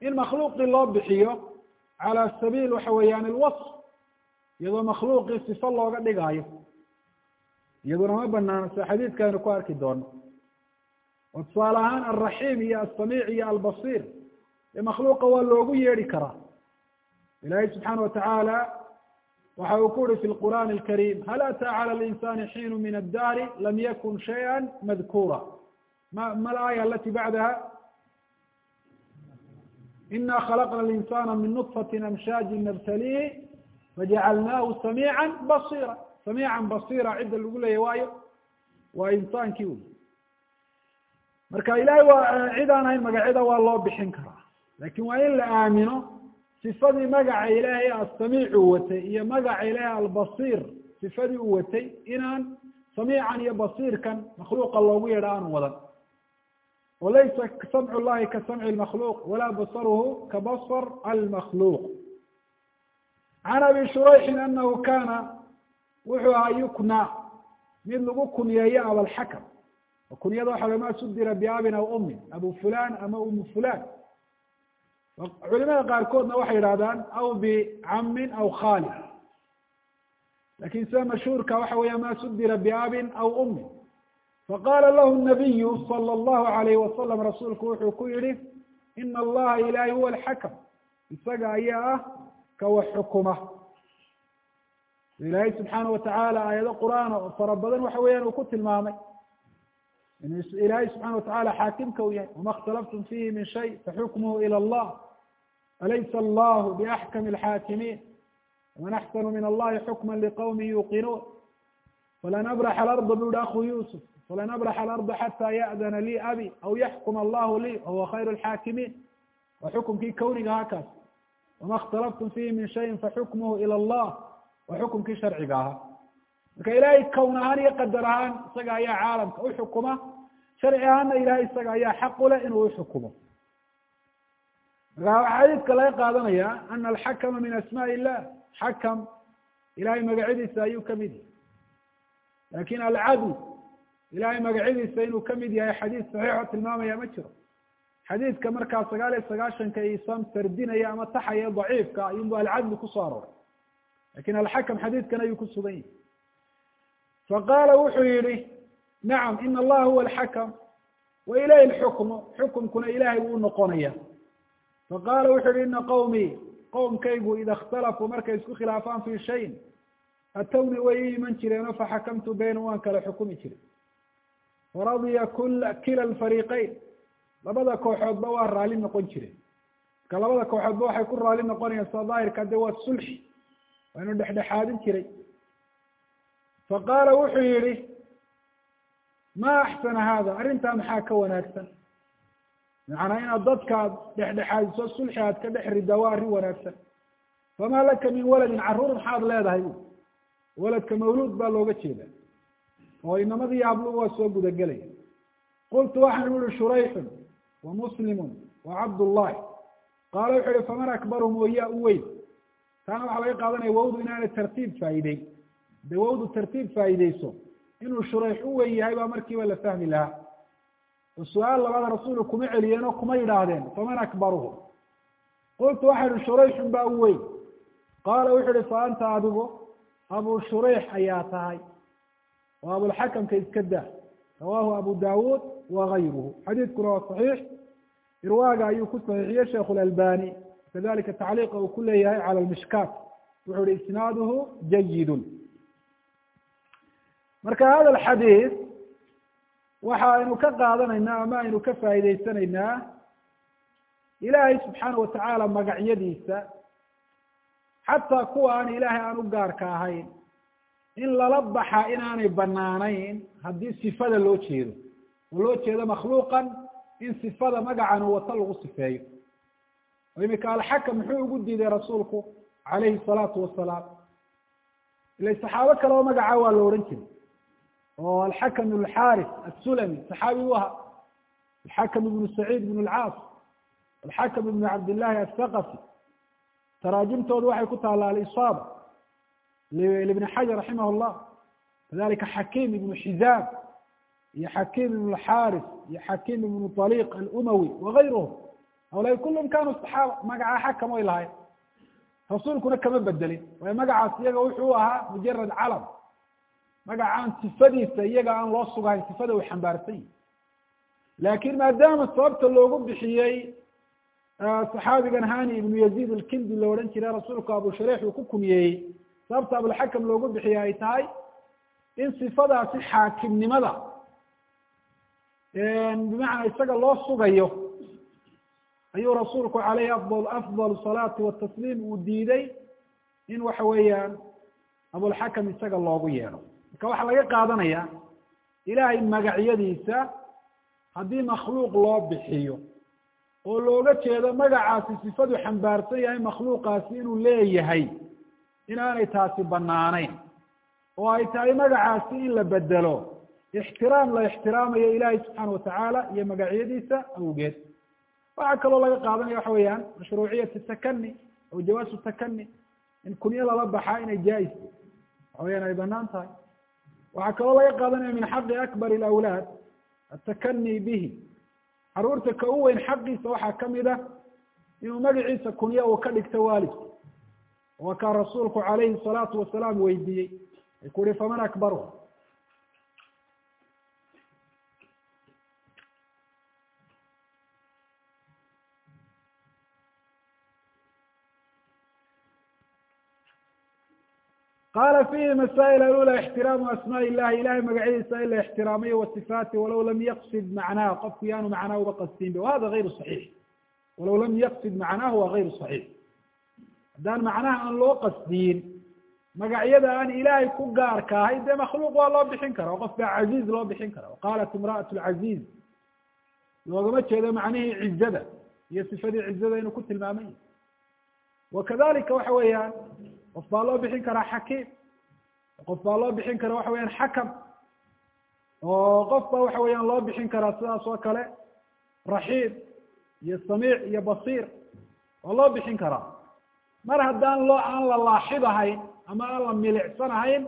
in makhluuqii loo bixiyo cala sabiil waxa weeyaan alwasf iyadoo makhluuqii sifo looga dhigaayo iyaduna ma banaano sida xadiidka aynu ku arki doono oo tusaale ahaan alraxiim iyo alsamiic iyo albasiir dee makhluuqa waa loogu yeedhi karaa. Ilaahay subxaana watacaala waxa uu ku uhi fi lqur'aani alkariim hal ataa cala linsani xiinu min addahri lam yakun shayئa madkura ma ma alaaya alati bacdaha? Ina khalaqna linsana min nطfati amshaaji nabtalihi fajacalnaahu samiica basira samiica basira cidda lagu leeyahy waayo waa insaankii wey marka ilahay waa cid aan ahayn magacyada waa loo bixin karaa. Lakin waa in la aamino sifadii magaca ilaahay asamiic uu watay iyo magaca ilaahay albasiir sifadii uu watay inaan samiican iyo basiirkan makhluuqa loogu yeedho aanu wadan. O laysa samcu llahi ka samci lmakhluuq walaa basaruhu ka basar almakhluuq. Can abi shurayxin anahu kana wuxuu ahaa yukna mid lagu kunyeeyo abalxakam oo kunyada waxa ma sudira biabin aw umin abu fulan ama umu fulan culimada qaarkoodna waxay yidhahdaan aw bicamin aw khali laakiin sida mashhuurka waxa weya ma sudira biabin aw umin faqala lahu nabiyu sala allahu alayhi wasalam rasuulku wuxuu ku yihi ina allaha ilahi huwa alxakam isaga ayaa ah ka wax xukuma ilaahay subxaana watacaala aayado qur'aan oo fara badan waxa weeyaan uu ku tilmaamay inuu ilaahay subxana watacala xaakimka u yahay wama اkhtalaftum fihi min shay faxukmuhu ilى allah alaysa allahu biaxkami alxaakimiin waman axsanu min allahi xukma liqawmi yuuqinuun falan abraxa alarda bu uhi aku yusuf falan abraxa alarda xata ya'dana lii abi aw yaxkuma allahu lii wahuwa khayru lxaakimiin waa xukumkii kawniga ahaa kaas wama اkhtalaftum fihi min shayin faxukmuhu ilى allah waa xukumkii sharciga ahaa. Marka ilaahay kown ahaan iyo qadar ahaan isaga ayaa caalamka uxukuma sharci ahaana ilahay isaga ayaa xaq u leh inuu uxukumo marka waxaa xadiidka laga qaadanaya ana alxakama min asmaء illah. Xakam ilahay magacyadiisa ayuu ka mid yahay. Lakin alcadl ilahay magacyadiisa inuu ka mid yahay xadiis saxiixo tilmaamaya ma jiro. Xadiidka markaa sagaal iyo sagaashanka isan sardinaya ama taxaya daciifka ayunbu alcadli ku soo arooray laakiin alxakam xadiidkan ayuu kusugan yahay. Faqala wuxuu yihi nacam ina allaha huwa alxakam wa ilayhi lxukmu xukumkuna ilahay buu unoqonaya faqala wuxuu yihi ina qawmii qowmkaygu ida اkhtalafuu markay isku khilaafaan fi shayin atowni way i iman jireeno faxakamtu baynahum waan kala xukumi jiray. Faradiya kula kila alfariqeyn labada kooxoodba waa raali noqon jireen. Marka labada kooxoodba waxay ku raali noqonayaan sida daahirka de waa sulxi waa dhexdhexaadin jiray. Faqaala wuxuu yihi ma axsana hada arrintaa maxaa ka wanaagsan? Macnaa inaad dadkaad dhexdhexaadiso sulxi aad ka dhex riddaa waa arrin wanaagsan. Famaa laka min waladin carruur maxaad leedahay bu waladka mawluud baa looga jeeda oo inamadii hablugu waa soo gudagelaya. Qultu waxaan uhi shurayxun wa muslimun wa cabdullahi. Qaala wuxuu yihi faman akbarhum oo u weyn taana waxaa laga qaadanaya wawdu inaanay tartiib faa'iideyn de wawdu tartiib faa'iideyso inuu shurayx u weyn yahay baa markiiba la fahmi lahaa. Oo su'aal labada rasuulu kuma celiyeen oo kuma yidhaahdeen faman akbaruhu? Qultu waxaa ihi shurayxun baa u weyn. Qaala wuxuu ihi fa anta adigu abu shurayx ayaa tahay. Oo abulxakamka iska daa. Rawahu abu dawuud wagayruhu xadiidkuna waa saxiix. Irwaaga ayuu ku saxiixiyey sheikh lalbani kadalika tacliiqa uu ku leeyahay cala lmishkaat wuxuu ihi isnaaduhu jayidun marka hada alxadiid waxa aynu ka qaadanaynaa ama aynu ka faa'iideysanaynaa ilaahay subxaana watacaala magacyadiisa xataa kuwa aan ilaahay aan u gaarka ahayn in lala baxa inaanay banaanayn haddii sifada loo jeedo oo loo jeedo makhluuqan in sifada magacan uu wato lagu sifeeyo imika alxakam muxuu ugu diiday rasuulku calayhi salaatu wasalaam. Ila saxaabo kale oo magaca waa la odhan jiray. Oo alxakam ibn xaris asulami saxaabi u ahaa. Alxakam ibnu saciid ibn lcaas alxakam ibn cabdillahi athaqafi taraajimtoodu waxay ku taalla alisaaba libni xajar raximah llah kadalika xakim ibnu xizaam iyo xakim ibn xaris iyo xakim ibnu طaliq alumawi wagayruhum hawlay kulum kanuu saxaaba magaca xakam way lahayn rasuulkuna kama bedelin waayo magacaas iyaga wuxuu ahaa mujarad calam magacaan sifadiisa iyaga aan loo sugahayn sifada uu xambaarsan yahi laakin maadaama sababta loogu bixiyey saxaabigan hani ibnu yazid alkindi la odhan jiray rasuulku abu shareex uu ku kunyeeyey sababta abulxakam loogu bixiyey ay tahay in sifadaasi xaakimnimada bimacnaa isaga loo sugayo ayuu rasuulku caleyhi afdal afdal salaati watasliim uu diiday in waxa weeyaan abulxakam isaga loogu yeedho. Marka waxaa laga qaadanaya ilaahay magacyadiisa haddii makhluuq loo bixiyo oo looga jeedo magacaasi sifadu xambaarsan yahay makhluuqaasi inuu leeyahay inaanay taasi banaanayn oo ay tahay magacaasi in la bedelo ixtiraam la ixtiraamayo ilaahay subxaana watacaala iyo magacyadiisa awgeed waxaa kaloo laga qaadanaya waxa weeyaan mashruuciyati takani aw jawaasu takani in kunyo lala baxaa inay jaa-is waxa weyaan ay bannaan tahay. Waxaa kaloo laga qaadanaya min xaqi akbar alawlaad atakani bihi. Caruurta ka u weyn xaqiisa waxaa ka mid ah inuu magaciisa kunyo uu ka dhigto waalidku waa kaa rasuulku calayhi salaatu wasalaam weydiiyey. Ay ku uhi faman akbaru qala fihi masaa'il alula ixtiraamu asmaa illahi ilahay magacyadiisa in la ixtiraamayo wasifaati walow lam yaqsid macnaha qofku yaanu macnaha uba qasdinba wahada gayru saxiix walow lam yaqsid macnahu wa gayru saxiix haddaan macnaha aan loo qasdiyin magacyada aan ilaahay ku gaarka ahay dee makhluuq waa loo bixin kara oo qof baa caziiz loo bixin kara qalat imra'at lcaziiz loogama jeedo macnihii cizada iyo sifadii cizada inuu ku tilmaamay wakadalika waxa weeyaan qof baa loo bixin karaa xakiim. Qof baa loo bixin karaa waxa weyaan xakam. Oo qof baa waxa weeyaan loo bixin karaa sidaas oo kale raxiim iyo samiic iyo basiir waa loo bixin karaa. Mar haddaan loo aan la laaxid ahayn ama aan la milicsan ahayn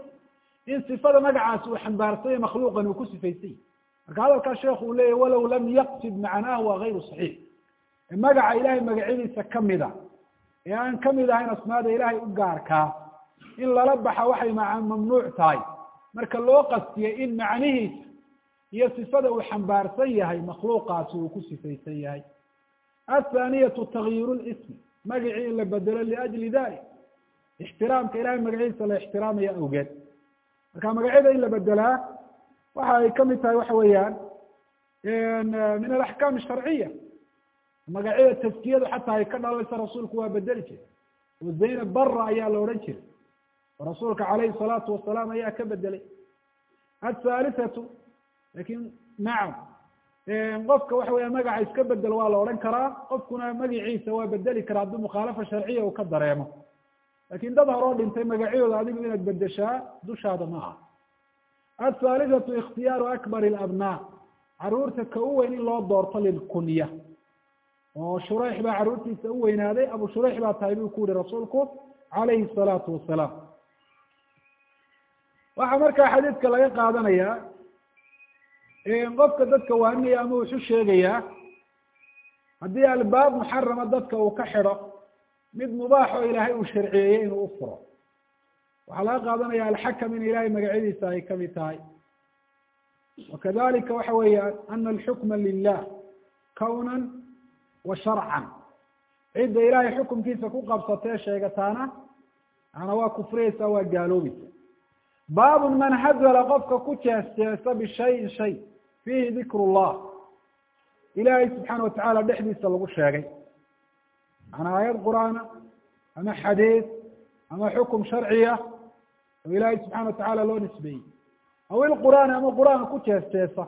in sifada magacaasi uu xambaarsanya makhluuqan uu ku sifaysay. Marka hadalkaa sheekhu uu leeyahy walow lam yaqsid macnaahu waa gayru saxiix. Magaca ilahay magacyadiisa kamida ee aan ka mid ahayn asmaada ilaahay u gaarkaa in lala baxa waxay mamnuuc tahay. Marka loo qastiyay in macnihiisa iyo sifada uu xambaarsan yahay makhluuqaasi uu ku sifaysan yahay. Athaaniyatu takyiru lismi magacii in la bedelo liajli dalik ixtiraamka ilahay magaciisa la ixtiraamaya awgeed. Marka magacyada in la bedelaa waxa ay ka mid tahay waxa weeyaan min alaxkaam asharciya magacyada taskiyadu xataa ay ka dhalaysa rasuulku waa bedeli jiray. Oo zaynab bara ayaa la odhan jiray. Oo rasuulka calayhi salaatu wasalaam ayaa ka bedelay. Athaalithatu laakiin nacam qofka waxa weya magaca iska bedel waa la odhan karaa qofkuna magaciisa waa bedeli karaa hadduu mukhaalafa sharciya uu ka dareemo. Lakin dad horoo dhintay magacyadooda adigu inaad bedeshaa dushaada ma aha. Athaalithatu ikhtiyaaru akbar alabnaa carruurta ka u weyn in loo doorto lilkunya oo shurayx baa carruurtiisa u weynaaday abu shurayx baa tahay buu ku yihi rasuulku calayhi الsalaatu wasalaam waxaa markaa xadiidka laga qaadanayaa qofka dadka waaninaya ama wuxu sheegayaa haddii albaab muxarama dadka uu ka xidho mid mubaax oo ilaahay uu sharciyeeyey inuu u furo. Waxaa laga qaadanaya alxakam in ilahay magacyadiisa ay ka mid tahay. Wakadalika waxa weeyaan ana alxukma lilah kawnan wa sharcan. Cidda ilaahay xukumkiisa ku qabsatee sheegataana ana waa kufriyeysa waa gaaloobaysa baabun man hazala qofka ku jeesjeesa bishayin shay fiihi dikru llah ilaahay subxaana watacaala dhexdiisa lagu sheegay. Macnaa aayad qur'aana ama xadiid ama xukum sharciya oo ilaahay subxana watacaala loo nisbeeyey. Aw ilqur'aani ama qur'aan ku jeesjeesa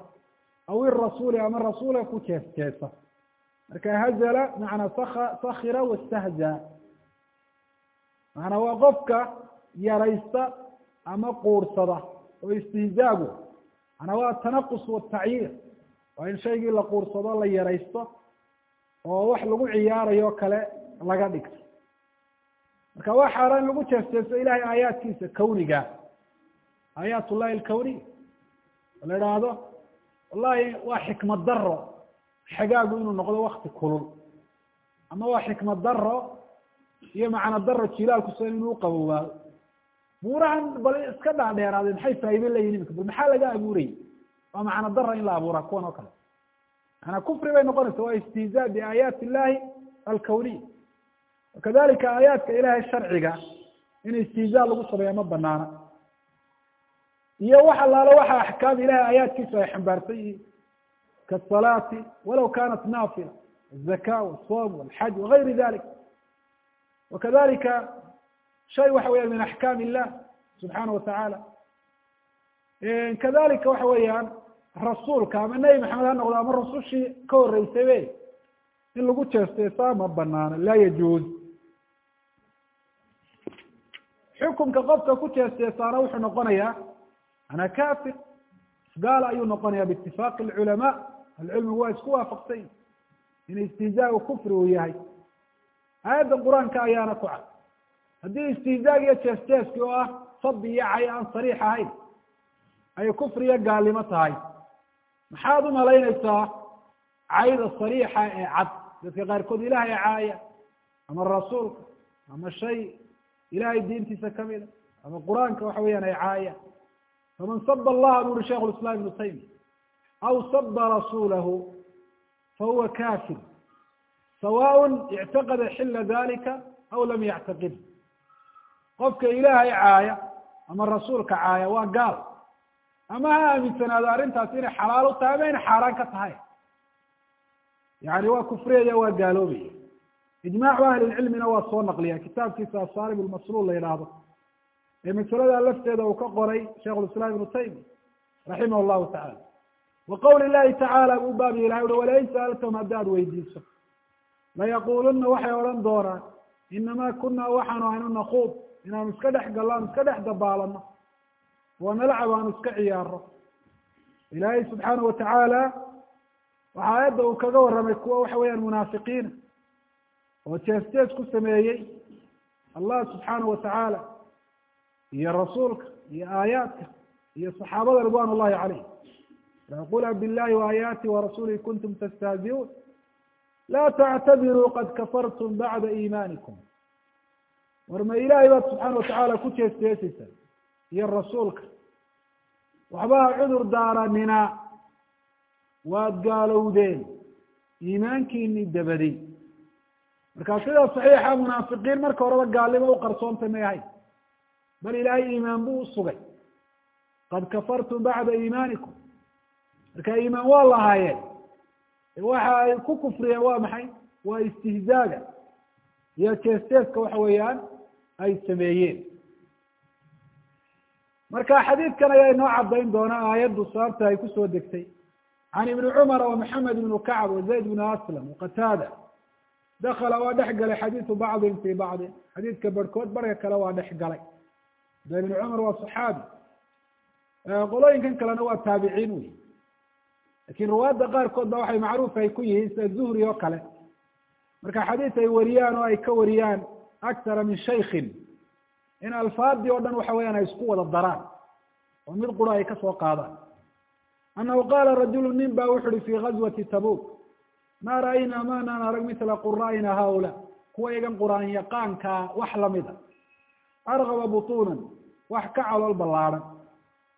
aw irasuuli ama rasuula ku jeesjeesa marka hazla macnaa sak sakira wastahza macnaa waa qofka yaraysta ama quursada oo istihzaagu. Manaa waa tanaqus watacyiir waa in shaygii la quursado la yaraysto oo wax lagu ciyaarayo kale laga dhigto. Marka waa xaaraan lagu jeesjeesto ilahay aayaadkiisa kawniga. Aayaat ullahi alkawniy la idhaahdo wallahi waa xikmad daro xagaagu inuu noqdo wakti kulul. Ama waa xikmad daro iyo macna daro jilaalku sa inuu uqaboobaado buurahan bal iska dhaadheeraaday maxay faa'iide leeyihiin imika bal maxaa laga abuurayay waa macna dara in la abuuraa kuwan oo kale. Manaa kufri bay noqonaysa waa istihzaa biaayaati illahi alkawniya wakadalika aayaadka ilahay sharciga in istihzaa lagu sameeya ma banaana iyo wax allaale waxa axkaam ilahay aayaadkiisu ay xambaarsan kaasalaati walaw kanat naafila azaka wasom walxaj wagayri dalik wakadalika shay waxa weeyaan min axkaam illah subxaana watacaala kadalika waxa weeyaan rasuulka ama nebi maxamed ha noqdo ama rasushii ka horreysaybe in lagu jeesteesaa ma banaano laa yajuuz xukunka qofka ku jeesteesaana wuxuu noqonayaa ana kafir gaal ayuu noqonaya biitifaaqi alculamaa alcilmigu waa isku waafaqsany in istihzaagu kufri uu yahay. Aayadda qur'aanka ayaana ku cad. Haddii istihzaag iyo jees jeeski oo ah sabi iyo cay aan sariix ahayn ay kufri iyo gaalnimo tahay maxaad u malaynaysaa cayda sariixa ee cad? Dadka qaarkood ilahay caaya ama rasuulka ama shay ilahay diintiisa kamida ama qur'aanka waxa weeyaan ay caaya. Faman saba allaha bu uri sheikh lislaam ibnu taymiya aw saba rasulahu fahuwa kafir sawaء اctaqada xila dalika aw lam yactaqid qofka ilaahay caaya ama rasuulka caaya waa gaal ama ha aaminsanaado arrintaasi inay xalaal u tahay ama inay xaaraan ka tahay yani waa kufriyaya waa gaaloobaya ijmaacu ahli lcilmina waa soo naqliya kitaabkiisa asaalib lmasluul la yidhaahdo ee masalada lafteeda uu ka qoray sheikh lislaam ibnu taymiya raximah llahu tacala wa qowli llahi tacaala buu baabi ilahay ui walain sa'altahum haddaad weydiiso? Layaquluna waxay odhan doonaan inamaa kunaa waxaanu aynu nakuud inaanu iska dhex gallo aanu iska dhex dabaalano wa nalcab aanu iska ciyaaro ilaahay subxaana watacaala waxa aayadda uu kaga warramay kuwa waxa weeyaan munaafiqiina oo jees ku sameeyey allah subxaana watacaala iyo rasuulka iyo aayaadka iyo saxaabada ridwan ullahi calayh qul billahi waayaati warasuulihi kuntum tastahziuun laa tactabiruu qad kafartum bacda iimaanikum war ma ilaahay baad subxaana watacaala ku jees jeesaysa iyo rasuulka waxba ha cudur daaranina waad gaalowdeen iimaankiini dabadi marka sidaa saxiixa munaafiqiin marka horeba gaalnimo u qarsoontay may ahayn bal ilaahay iimaan buu usugay qad kafartum bacda iimaanikum marka iimaan waa lahaayeen waxa ay ku kufriyeen waa maxay? Waa istihzaaga. Iyo jees jeeska waxa weeyaan ay sameeyeen. Marka xadiidkan ayaa inoo cadayn doona aayaddu sababta ay ku soo degtay. Can ibni cumar wa maxamed ibnu kacb wa zayd bnu aslam waqataada dakala waa dhex galay xadiidu bacdin fi bacdin. Xadiidka barhkood barhka kale waa dhex galay. Da ibni cumar waa saxaabi. Qolooyinkan kalena waa taabiciin wey laakiin ruwaadda qaarkood ba waxay macruuf ay ku yihiin sida zuhri oo kale. Marka xadiis ay wariyaan oo ay ka wariyaan akthara min shaykin in alfaadii oo dhan waxa weyaan ay isku wada daraan oo mid qura ay ka soo qaadaan. Annahu qaala rajulu nin ba wuxu uhi fi gazwati tabuk ma ra'aynaa maanaan arag mithla qura'ina haula kuwa igan qur'aan yaqaankaa wax lamida argaba butuunan wax ka calool ballaadhan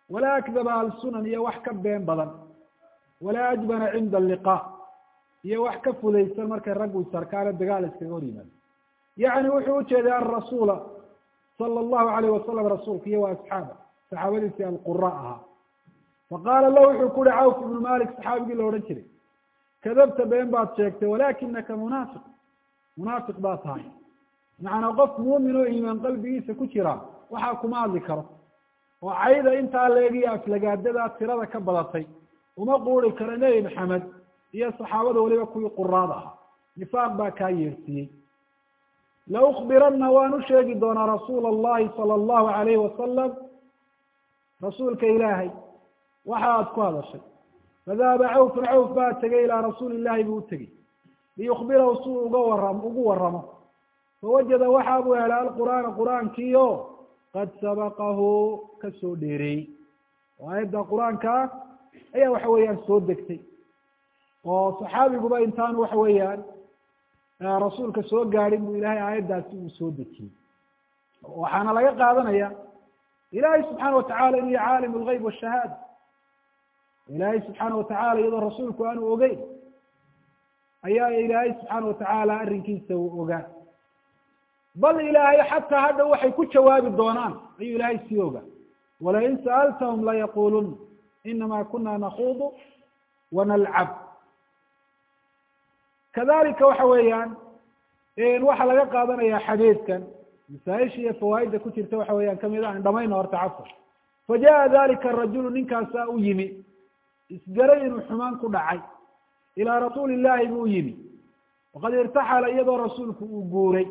walaa akdaba alsunan iyo wax ka been badan walaa ajbana cinda alliqa. Iyo wax ka fudaysan markay raggu isarkaane dagaal iskaga hor yimaado. Yacni wuxuu ujeeday alrasuula sala allahu alayh wasalam rasuulka iyo wa asxaaba saxaabadiisii alqura ahaa faqaala lahu wuxuu ku uhi cawf ibnu malik saxaabigii la odhan jiray. Kadabta been baad sheegtay walaakinaka munaafiq. Munaafiq baa tahay. Macnaa qof muumin oo iimaan qalbigiisa ku jira waxaa kuma hadli karo. Oo cayda intaa leegiyo aflagaadada tirada ka badatay uma quuri karo nebi maxamed iyo saxaabada weliba kuwii quraada ahaa. Nifaaq baa kaa yeersiiyey. La ukbirana waan u sheegi doonaa rasuula allahi sala allahu alayhi wasalam rasuulka ilaahay. Waxa aad ku hadashay. Fadahaba cawfun cawf baa tegay ilaa rasuuli illahi buu utegey liyukbirahu si uu uga waram ugu waramo fawajada waxa buu helay alqur'aana qur'aankiio qad sabaqahu ka soo dheereeyey oo aayadda qur'aankaa ayaa waxa weeyaan soo degtay. Oo saxaabiguba intaan waxa weeyaan rasuulka soo gaadhin buu ilahay aayaddaasi uu soo dejiyey waxaana laga qaadanaya ilahay subxaana watacala inuu yahay caalim lgeyb washahaada ilaahay subxaana watacala iyadoo rasuulku aanu ogeyn ayaa ilaahay subxaana watacaala arrinkiisa uu ogaa. Bal ilaahay xataa hadha waxay ku jawaabi doonaan ayuu ilaahay sii ogaa. Walain sa'altahum layaqulun inama kuna nakuudu wanalcab kadalika waxa weeyaan waxaa laga qaadanaya xadiidkan masaaisha iyo fawaaidda ku jirta waxa weeyaan ka mid a an dhamayno horta cafar fajaءa dalika arajulu ninkaasaa u yimi isgaray inuu xumaan ku dhacay ilaa rasuuli illahi buu yimi waqad irtaxala iyadoo rasuulku uu guuray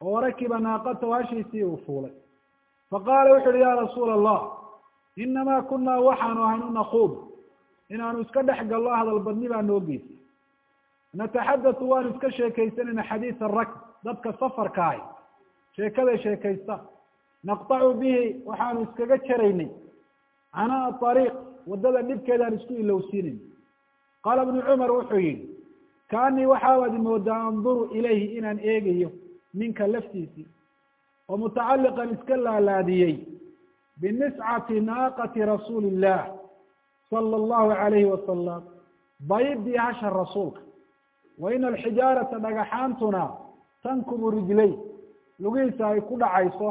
oo rakiba naaqatahu hashiisii uu fuulay faqaala wuxu uhi ya rasuula allah inamaa kunaa waxaanu ahaynu nakuud inaanu iska dhex gallo hadal badni baa noo geysay nataxadatu waanu iska sheekaysanayna xadiisa rakb dadka safarka ahi sheekaday sheekaysta naqtacu bihi waxaanu iskaga jaraynay canaa ariiq waddada dhibkeedaan isku ilowsiinayn qaala ibnu cumar wuxuu yihi kaanii waxaabaad moodaa anduru ilayhi inaan eegayo ninka laftiisii oo mutacalliqan iska laalaadiyey biniscati naaqati rasuuli illah sala allahu alayhi wasalam baydii hasha rasuulka wa ina alxijaarata dhagaxaantuna tankubu rijlay lugihiisa ay ku dhacayso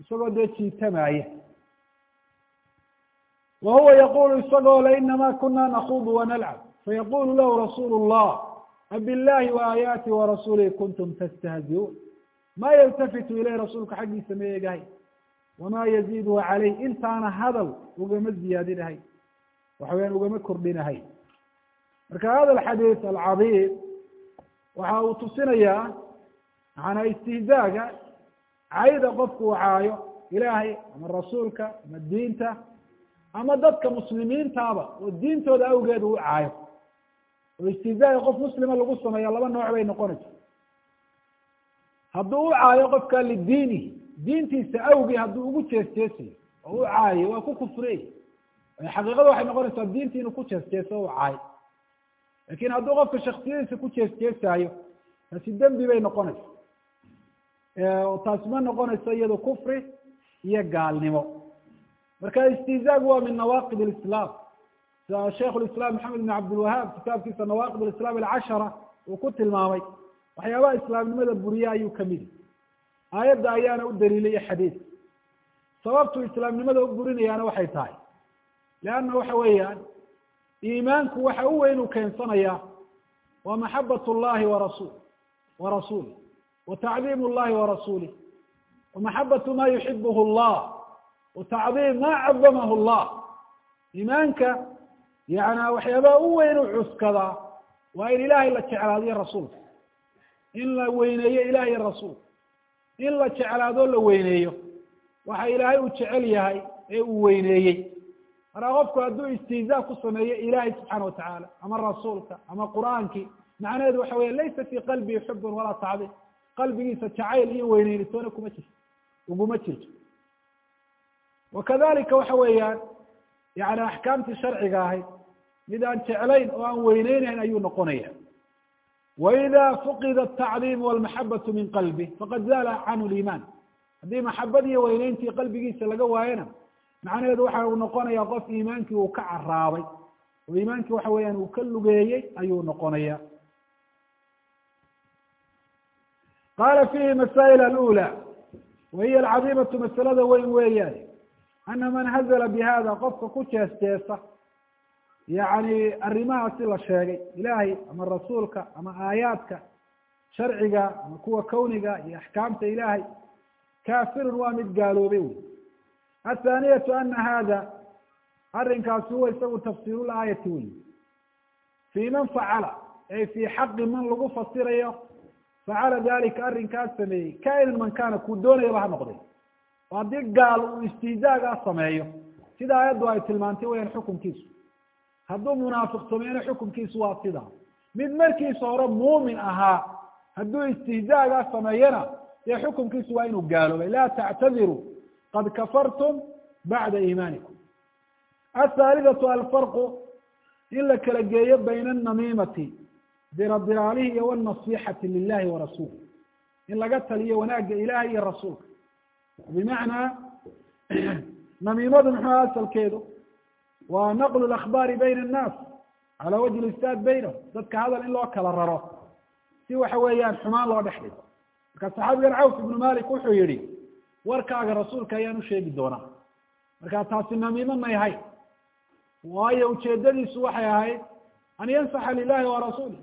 isagoo dee jiitamaaya wa huwa yaqulu isagoo le inamaa kuna nakuudu wanalcab fayaqulu lahu rasuulu llah abillahi waaaayaati warasuulihi kuntum tastahziuun ma yaltafitu ilayh rasuulka xaggiisa ma eegahay wamaa yaziiduhu calayh intaana hadal ugama ziyaadinahay waxa weyaan ugama kordhinahay marka hada alxadiid alcadiim waxa uu tusinayaa macanaa istihzaaga cayda qofku uu caayo ilaahay ama rasuulka ama diinta ama dadka muslimiintaaba oo diintooda awgeed uu caayo oo istihzaaga qof muslima lagu sameeya laba nooc bay noqonaysa hadduu u caayo qofka lidiinihi diintiisa awgii hadduu ugu jeesjeesayo oo u caayo waa ku kufrey xaqiiqada waxay noqonaysaa diintii inuu ku jeesjeeso o u caayo. Lakin hadduu qofka shaksiyadiisa ku jeesjeesaayo taasi dembi bay noqonaysa taasi ma noqonayso iyado kufri iyo gaalnimo. Marka istihzaagu waa min nawaaqid lislaam sida shaikh lislaam maxamed ibn cabdilwahaab kitaabkiisa nawaaqid lislaam alcashara uu ku tilmaamay waxyaabaha islaamnimada buriye ayuu kamidi aayadda ayaana u daliilaya xadiidka sababtu islaamnimada u burinayaana waxay tahay. Leanna waxa weeyaan iimaanku waxa u weyn uu keensanaya waa maxabat llahi warasul warasuulih wa tacdiim llahi warasuulih wa maxabatu ma yuxibuhu llah wa tacdiim ma cadamahu llah iimaanka yana waxyaabaha u weyn u cuskadaa waa in ilahay la jeclaadiyo rasuulka. In la weyneeyo ilaah iyo rasuul in la jeclaado la weyneeyo. Waxa ilaahay uu jecel yahay ee uu weyneeyey. Markaa qofku hadduu istihzaa ku sameeyo ilahay subxaana watacaala ama rasuulka ama qur'aankii macnaheedu waxa weya laysa fii qalbihi xubun walaa tacdiim qalbigiisa jacayl iyo weyneynitoona kuma jirto uguma jirto. Wakadalika waxa weeyaan yani axkaamtii sharciga ahayd mid aan jeclayn oo aan weyneynayn ayuu noqonaya waida fuqida atacdiimu walmaxabatu min qalbi faqad zaala canhu liimaan haddii maxabad iyo weyneyntii qalbigiisa laga waayona macnaheedu waxa uu noqonaya qof iimaankii uu ka caraabay oo iimaankii waxa weeyaan uu ka lugeeyey ayuu noqonaya qala fihi masaa'il alula wa hiya alcadiimatu masalada weyn weeyaan ana man hazla bihada qofka ku jees yani arrimahaasi la sheegay ilahay ama rasuulka ama aayaadka sharciga ama kuwa kawniga iyo axkaamta ilahay kafirun waa mid gaaloobay wey athaaniyatu ana hada arrinkaasi huwa isagu tafsiiru laayati wey fii man facala ay fii xaqi man lagu fasirayo facala dalika arrinkaas sameeyey kainan man kana kuu doonayaba ha noqday. Haddii gaal uu istihzaagaa sameeyo. Sida aayaddu ay tilmaantay weyaan xukunkiisu hadduu munaafiq sameeyna xukunkiisu waa sidaa mid markiisa hore muumin ahaa hadduu istihzaagaa sameeyana dee xukunkiisu waa inuu gaaloobay. Laa tactadiruu qad kafartum bacda iimaanikum. Athaalidatu alfarqu in la kala geeyo bayna anamiimati diradiraalihi iyo walnasixati lilahi warasuulih in laga taliyo wanaagga ilahay iyo rasuulka. Bimacnaa namiimadu muxuu asalkeedu waa naqlu lakhbaari bayna annaas calaa wajhi listaad baynahum dadka hadal in loo kala raro. Si waxa weeyaan xumaan loo dhex dhigo. Marka saxaabigan cawf ibnu malik wuxuu yihi warkaaga rasuulka ayaan u sheegi doonaa. Marka taasi namiimo may ahayn. Waayo ujeedadiisu waxay ahayd an yansaxa lilahi wa rasuuli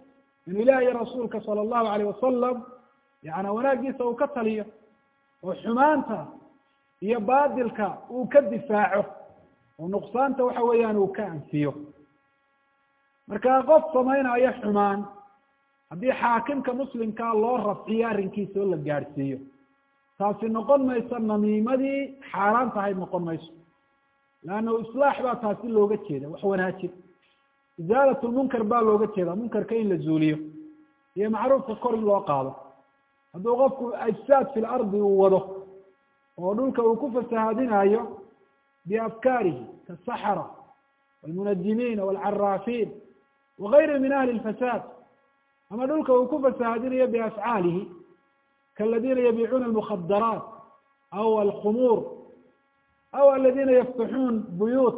inuu ilahi iyo rasuulka sala allahu alayh wasalam yana wanaagiisa uu ka taliyo oo xumaanta iyo baadilka uu ka difaaco oo nuqsaanta waxa weeyaan uu ka anfiyo. Marka qof samaynayo xumaan haddii xaakimka muslimkaa loo rafciyo arrinkiisa oo la gaadhsiiyo taasi noqon mayso namiimadii xaaraan tahayd noqon mayso. Leanna islaax baa taasi looga jeeda wax wanaajin. Isaalat lmunkar baa looga jeeda munkarka in la zuuliyo iyo macruufka kor in loo qaado. Hadduu qofku ifsaad fi lardi uu wado oo dhulka uu ku fasahaadinayo biafkaarihi kasaxara walmunajimiina walcaraafiin wagayri min ahli lfasaad ama dhulka uu ku fasahaadinayo biafcaalihi kaaladina yabiicuuna almukhadaraat aw alkhumuur aw aladina yaftaxuun buyuut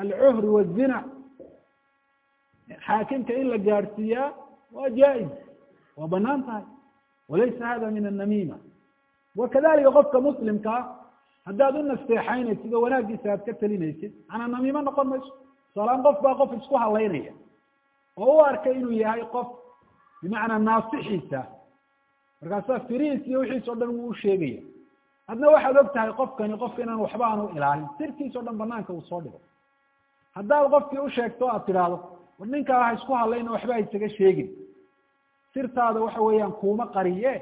alcuhri wazina xaakimka in la gaadhsiiyaa waa jaa-iz waa bannaan tahay walaysa hada min annamiima wakadalika qofka muslimkaa haddaad u nasteexaynaysid oo wanaaggiisa aad ka talinaysid manaa namiimo noqon mayso. Tusaalaaan qof baa qof isku halaynaya oo u arkay inuu yahay qof bimacnaa naasixiisa. Markaasaa firiis iyo wixiis o dhan wuu usheegaya adna waxaad og tahay qofkani qofka inaan waxba aanu ilaalin. Sirtiis o dhan banaanka uu soo dhigo. Haddaad qofkii usheegto o aad tidhaahdo war ninkaa ha isku hadlayna waxba isaga sheegin. Sirtaada waxa weeyaan kuuma qariye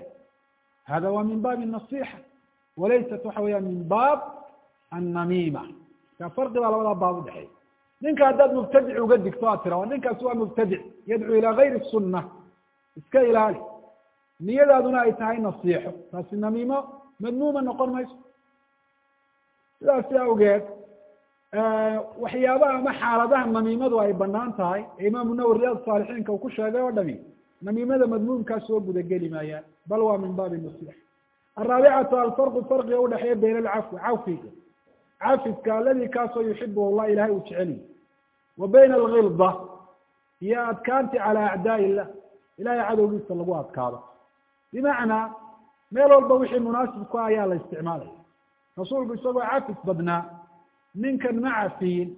hada waa min baabi nasixa walaysat waxa weeyaan min baab annamiima. Marka farqi baa labadaa baab udhexeeya ninka haddaad mubtadic uga digto aad tira ninkaasi waa mubtadic yadcuu ilaa gayri sunna iska ilaali. Niyadaaduna ay tahay nasiixo. Taasi namiimo madmuuma noqon mayso. Sidaasi awgeed waxyaabaha ama xaaladaha namiimadu ay bannaan tahay ee imaamu nawwi riyaad saalixiinka uu ku sheegay oo dhami namiimada madmuumkaa soo gudageli maayaan bal waa min baabi nasixa araabicatu alfarqu farqiga udhexeeya bayna alcafwi cafwiga cafiska aladi kaasoo yuxibuhu llah ilahay uu jeceliy wa bayna algilda iyo adkaanti calaa acdaa illah ilahay cadowgiisa lagu adkaado bimacnaa meel walba wixii munaasib ku ayaa la isticmaalaya rasuulku isagoo cafis badnaa ninkan ma cafiyin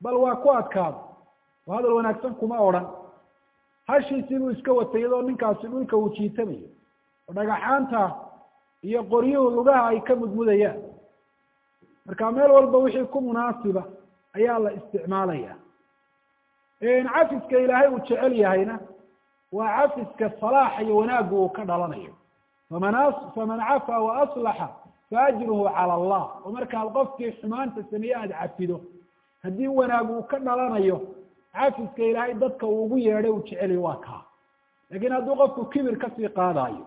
bal waa ku adkaado oo hadal wanaagsan kuma odhan hashiisii buu iska watay iyadoo ninkaasi dhulka uu jiitamayo oo dhagaxaanta iyo qoryuhu lugaha ay ka mudmudayaan. Marka meel walba wixii ku munaasiba ayaa la isticmaalaya. Cafiska ilaahay uu jecel yahayna waa cafiska salaaxa iyo wanaaggu uu ka dhalanayo. Faman cafaa wa aslaxa faajruhu cala allah. Oo markaad qofkii xumaanta sameeye aada cafido haddii wanaag uu ka dhalanayo cafiska ilaahay dadka uu ugu yeedhay uu jeceliyo waa kaa. Laakiin hadduu qofku kibir ka sii qaadayo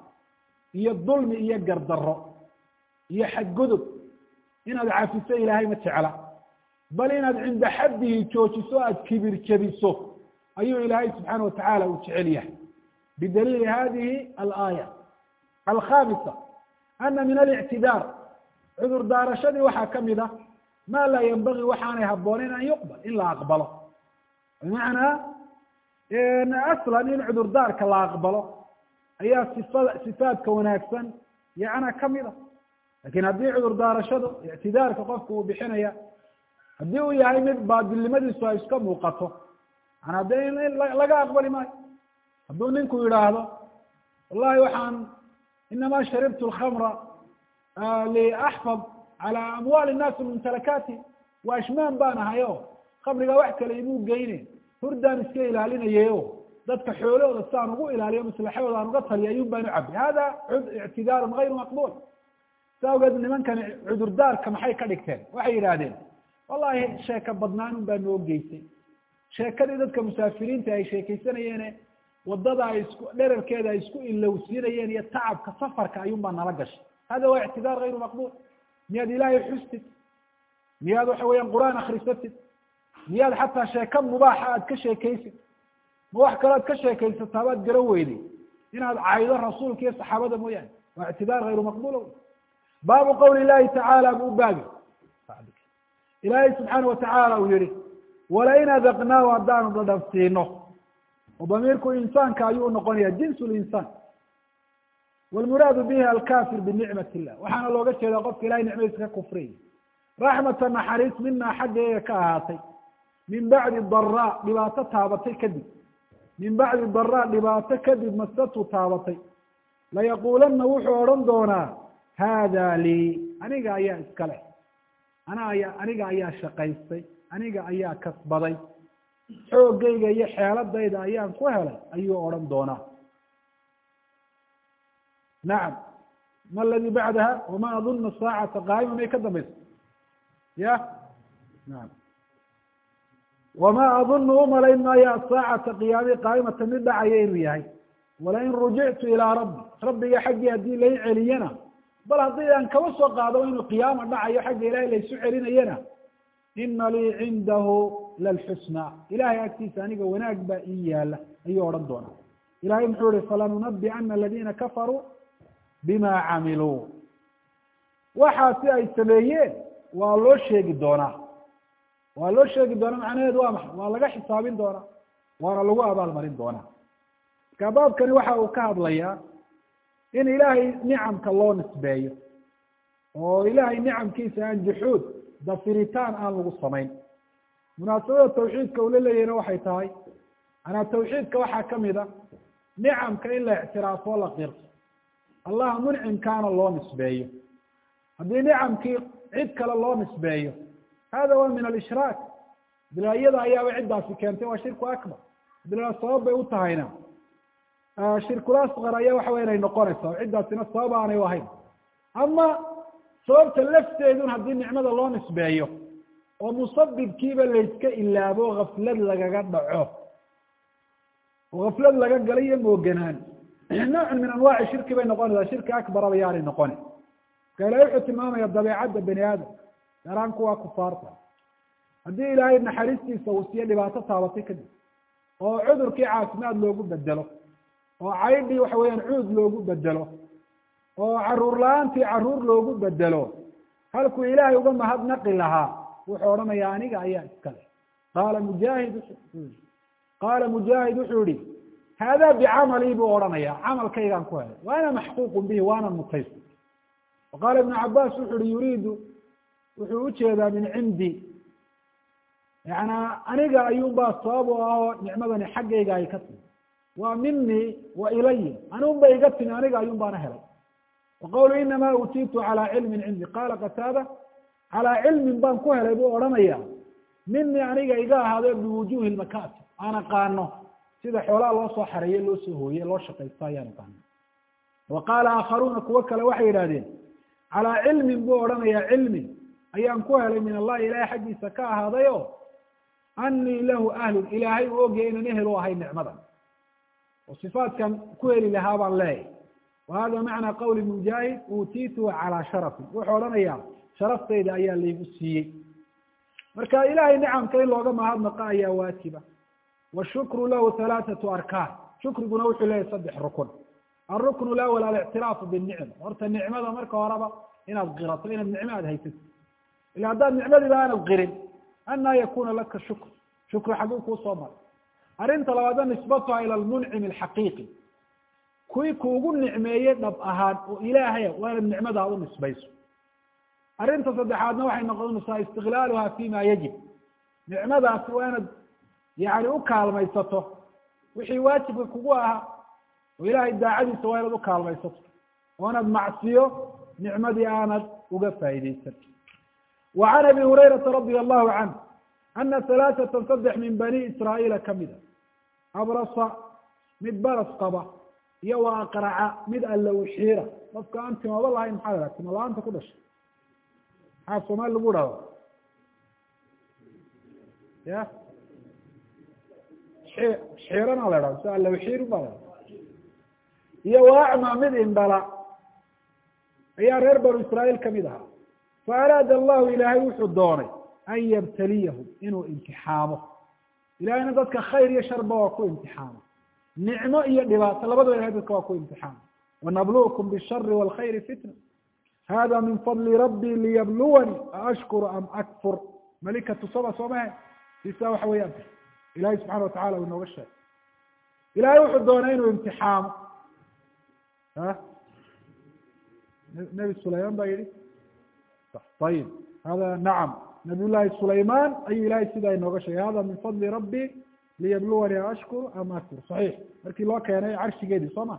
iyo dulmi iyo gardarro iyo xadgudub. Inaad cafiso ilaahay ma jecla. Bal inaad cinda xaddihi joojiso aada kibir jebiso ayuu ilaahay subxaana watacaala uu jecel yahay. Bidaliili hadihi alaaya. Alkhamisa ana min alictidaar cudur daarashadii waxaa ka mid ah ma laa yanbagii waxaanay habbooneyn an yuqbal in la aqbalo. Bimacnaa aslan in cudurdaarka la aqbalo ayaa sifada sifaadka wanaagsan yana ka mid a laakiin haddii cudur daarashadu ictidaarka qofka uu bixinaya haddii uu yahay mid baadilnimadiisu ay iska muuqato manaa de in laga aqbali maayo. Hadduu ninku yidhaahdo wallahi waxaan inama sharibtu lkhamra liaxfad cala amwaali nnaasi mumtalakaati waashmaan baan ahay o khamriga wax kale imuu geyne hurdaan iska ilaalinayay o dadka xoolahooda siaan ugu ilaaliyo maslaxadooda aan uga taliya ayuun baan u cabay hada ictidaarun gayru maqbul sa awgeed nimankani cudurdaarka maxay ka dhigteen? Waxay yidhaahdeen wallahi sheeka badnaanun baa noo geysay sheekadii dadka musaafiriinta ay sheekeysanayeene waddada ay isku dherarkeeda ay isku ilowsiinayeen iyo tacabka safarka ayuun baa nala gashay. Hada waa ictidaar gayru maqbul miyaad ilaahay xustid miyaad waxa weeyaan qur'aan akrisatid miyaad xataa sheeka mubaaxa aad ka sheekaysid ma wax kaloo ad ka sheekaysataa baad garan weyday inaad caydo rasuulka iyo saxaabada mooyaane. Waa ictidaar gayru maqbul baabu qawli llahi tacaala buu baabi ilaahay subxaana watacaala uu yihi walain adaqnaahu haddaanu dhadhan siino oo damiirku insaanka ayuu noqonaya jins linsaan wlmuraadu bihi alkafir binicmat illah waxaana looga jeedaa qofka ilahay nicmadiisa ka kufriyay raxmata naxariis minaa xaggeega ka ahaatay. Min bacdi daraa dhibaato taabatay kadib min bacdi daraa dhibaato kadib masatu taabatay. Layaquulanna wuxuu odhan doonaa hada lii aniga ayaa iska leh. Ana aniga ayaa shaqaystay aniga ayaa kasbaday. Xoogayga iyo xeeladayda ayaan ku helay ayuu odhan doonaa. Nacam. Ma aladii bacdaha wama adunu saacata qaa'ima may ka dambaysa. Ya? Naam wama adunu umalayn maayo asaacata qiyaami qaa'imata mid dhacaya inuu yahay walain rujictu ilaa rabbi rabbiga xaggii haddii lai celiyana bal haddii aan kaba soo qaado inuu qiyaama dhacayo xagga ilahay laysu celinayana ina lii cindahu lalxusna ilahay agtiisa aniga wanaag baa ii yaalla ayuu odhan doonaa ilahay muxuu ihi falanunabi'ana aladina kafaruu bima camiluu waxaasi ay sameeyeen waa loo sheegi doonaa waa loo sheegi doonaa macnaheedu waa maxay? Waa laga xisaabin doonaa waana lagu abaalmarin doonaa marka baabkani waxa uu ka hadlayaa in ilaahay nicamka loo nisbeeyo. Oo ilaahay nicamkiisa aan juxuud dafiritaan aan lagu samayn. Munaasabada tawxiidka uu la leeyahayna waxay tahay manaa tawxiidka waxaa ka mid a nicamka in la ictiraafo la qirto allah muncimkaana loo nisbeeyo. Haddii nicamkii cid kale loo nisbeeyo hada waa min alishraak bila iyada ayaaba ciddaasi keentay waa shirku akbar bila sabab bay u tahayna shirkulasqar ayaa waxa wey inay noqonaysa oo ciddaasina sabab aanay u ahayn ama sababta lafteedun haddii nicmada loo nisbeeyo oo musabibkiiba layska ilaabo gaflad lagaga dhaco oo gaflad laga gala iyo mooganaan noocun min anwaaci shirki bay noqonaysaa shirki akbaraba yaanay noqoni marka ilahay wuxuu tilmaamaya dabeecadda bani aadam gaaraan kuwa kufaarta. Haddii ilaahay naxariistiisa uu siiyo dhibaato taabatay kadib oo cudurkii caafimaad loogu bedelo oo caydhii waxa weeyaan cuud loogu bedelo oo carruur la'aantii carruur loogu bedelo halkuu ilaahay uga mahadnaqi lahaa wuxuu odhanayaa aniga ayaa iskale qaala mujaahid qaala mujaahid wuxuu yihi haadaa bicamalii buu odhanaya camalkaygaan ku helay. Wa ana maxquuqun bihi waana mutaysa waqaala ibnu cabaas wuxu uhi yuriidu wuxuu u jeedaa min cindi. Yana aniga ayuunbaa sabab u ah oo nicmadani xaggayga ay ka timi waa minii wa ilaya anunba iga timi aniga ayuun baana helay. Wa qawlu inama utiitu calaa cilmin cindi. Qaala qataada calaa cilmin baan ku helay buu odhanaya minii aniga iga ahaado biwujuhi lmakaatib aan aqaano sida xoolaha loo soo xareeye loo soo hooye loo shaqaysto ayaan aqaano. Wa qaala aakharuuna kuwo kale waxay yidhahdeen calaa cilmin buu odhanayaa cilmi ayaan ku helay min allahi ilaahay xaggiisa ka ahaaday o anii lahu ahlun ilaahay uu ogyahay inaan ehel u ahay nicmada oo sifaatkan ku heli lahaa baan leeyahy wa hada macnaa qawli mujaahid uutiituhu calaa sharafin wuxuu odhanayaa sharaftayda ayaa laygu siiyey. Marka ilahay nicamka in looga mahadnaqa ayaa waajiba washukru lahu halaathatu arkaan. Shukriguna wuxuu leeyahy saddex rukun. Alrukn lawal alictiraafu binicma horta nicmada marka horeba inaad qirato inaad nicmo aad haysato ila haddaad nicmadiiba aanad qirin anaa yakuna laka shukr. Shukri xaguu kuu soo maray. Arrinta labaadna nisbatuha ila lmuncim alxaqiiqi kuwii kuugu nicmeeyey dhab ahaan oo ilaahaya waa inaad nicmada ad u nisbayso. Arrinta saddexaadna waxay noqonaysaa istiklaaluha fima yajib. Nicmadaasi waa inaad yani u kaalmaysato. Wixii waajibka kugu ahaa oo ilahay daacadiisa waa inaad u kaalmaysato. Oo inaad macsiyo nicmadii aanad uga faa'iideysan wa can abi hurayrata radia allahu canh ana halaaثatan saddex min bani israa'iila kamida abrasa mid baras qaba iyo wa aqraca mid allawxiira qofka aan timaba lahayn maxaa la haha tima la'aanta ku dhashay maxaa soomaali lagu dhahdo ya xiirana la dhahdo si allawxiir ba la iyo waacma mid indhala ayaa reer banu israa'iil ka mid ahaa fa araada allahu ilaahay wuxuu doonay an yabtaliyahu inuu imtixaamo ilahayna dadka khayr iyo sharba waa ku imtixaamo nicmo iyo dhibaato labadaba ilahay dadka waa ku imtixaamo wanabluukum bishari wاlkhayri fitna hada min fadli rabbi liyabluwanii aashkuru am akfur malikatu saba soo mahe sisaa waxa weeyaan ilahay subxana watacala uu inooga sheegay ilahay wuxuu doonay inuu imtixaamo nebi sulayman baa yihi ayib hada nacam nabiy llahi sulayman ayuu ilahay sidaa inooga sheegay hada min fadli rabbi liyabluwanii ashkur am akfur saxiix markii loo keenay carshigeedii soo ma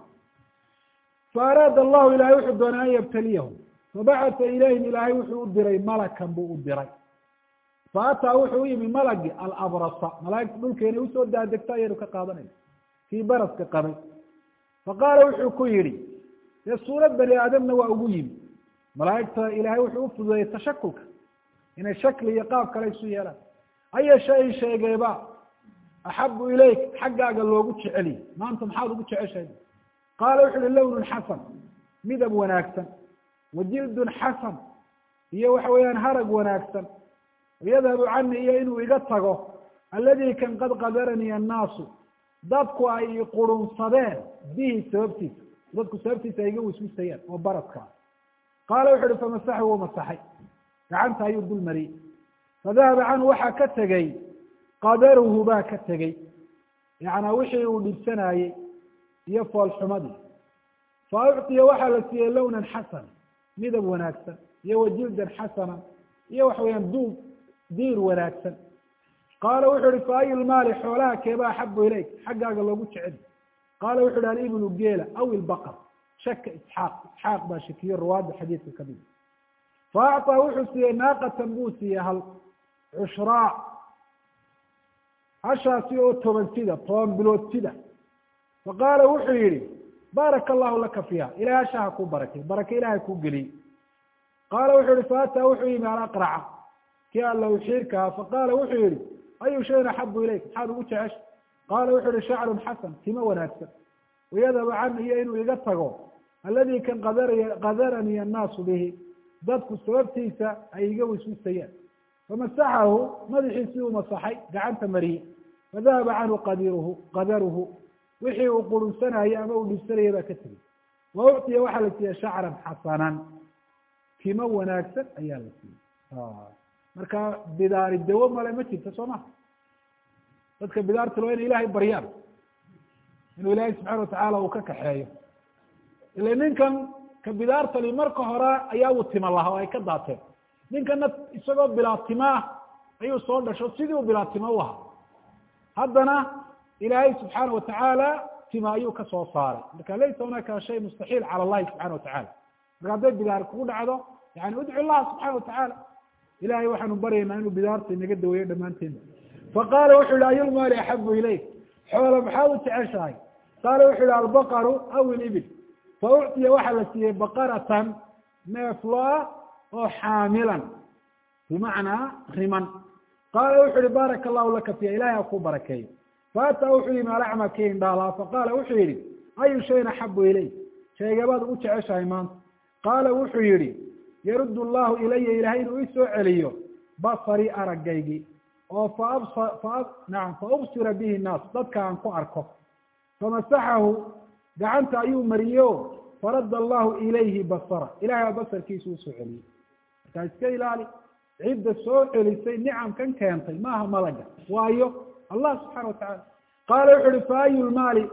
faaraada allahu ilahay wuxuu doonay an yabtaliyahum fabacata ilayhim ilaahay wuxuu u diray malakan buu u diray faataa wuxuu u yimi malagi alabrasa malaaigta dhulka inay u soo daadegto ayaynu ka qaadanayna kii baraska qabay faqaala wuxuu ku yihi dee suurad bani aadamna ugu yimi malaaigta ilaahay wuxuu ufududeeyey tashakulka inay shakli iyo qaab kale isu yeelaan. Aya shayin sheegeeba axabu ilayk xaggaaga loogu jeceliy maanta maxaad ugu jeceshahay? Qaala wuxu uhi lownun xasan midab wanaagsan wa jildun xasan iyo waxa weeyaan harag wanaagsan. Yadhabu cani iyo inuu iga tago alladii kan qad qadaranii annaasu dadku ay qurunsadeen bihi sababtiisa. Dadku sababtiisa ay iga wiswisayaan oo baradka qaala wuxu uhi famasaxu wuu gacanta ayuu dul mariyey fadahaba canhu waxaa ka tegey qadaruhu baa ka tegey yacnaa wixii uu dhibsanayey iyo foolxumadii fa uctiya waxaa la siiyey lownan xasana midab wanaagsan iyo wa jildan xasana iyo waxa weeyaan duub diir wanaagsan qaala wuxu uhi fa ayu lmaali xoolaha keeba axabu ilayk xaggaaga loogu jecel qaala wuxu uhi alibnu geela aw ilbaqar shaka isxaaq isxaaq baa shakiyo ruwaadda xadiidka ka mid fa acطaa wuxuu siiyey naaqatan buu siiyey hal cushraa hashaasi oo toban sida toban bilood sida faqaala wuxuu yihi baaraka allahu laka fiiha ilahay hashaha kuu barakay barake ilahay kuu geliyey qaala wuxuu yihi faataa wuxuu yimi alaqraca kii alla u xiirkaha faqaala wuxuu yihi ayu shayin axabu ilayk maxaad ugu jecesha qaala wuxuu yihi shacrun xasan timo wanaagsan wayadhabu cani iyo inuu iga tago alladii kan qadar qadaranii annaasu bihi dadku sababtiisa ay iga wiswisayaan famasaxahu madaxiisii uu masaxay gacanta mariyey fadahaba canhu qadiruhu qadaruhu wixii uu qurunsanayey ama uu dhibsanayay baa ka tegey wa uctiya waxaa la siiyey shacran xasanan timo wanaagsan ayaa la siiyey marka bidaari dawo male ma jirta soo maha dadka bidaarta waa inay ilahay baryaan inuu ilaahay subxaana watacaala uu ka kaxeeyo. Ila ninkan ka bidaartani marka hore ayaa uu tima lahaa oo ay ka daateen. Ninkana isagoo bilaa tima ah ayuu soo dhasho sidii u bilaa tima u ahaa. Haddana ilaahay subxaana watacaala tima ayuu ka soo saaray. Marka laysa hunaka shay mustaxiil cala allahi subxana watacala marka hadday bidaar kugu dhacdo yani udcu llaha subxana watacaala ilahay waxaanu baryaynaa inuu bidaarta inaga daweeyo dhammaanteena faqaala wuxu yihi ayulmaali axabu ilayk xoola maxaad u jeceshahay qaala wuxu yihi albaqaru aw ilibil fa uctiya waxaa la siiyey baqaratan neefloa oo xaamilan bimacnaa riman qaala wuxu yihi baaraka allahu laka fiiha ilahay ha kuu barakeeyo faataa wuxuu yimi alacma kii indhaalaa faqaala wuxuu yihi ayu shayin axabu ilayk sheegabaad ugu jeceshahay maanta qaala wuxuu yihi yarud llahu ilaya ilahay inuu isoo celiyo basari aragaygii oo fa nacam fa bihi nnaas dadka aan ku arko famasaxahu gacanta ayuu mariye o faradda allahu ilayhi basara ilahay baa basarkiisa u soo celiyey markaa iska ilaali cidda soo celisay nicamkan keentay maaha malaga waayo allah subxana watacala qaala wuxu uhi fa ayu lmaali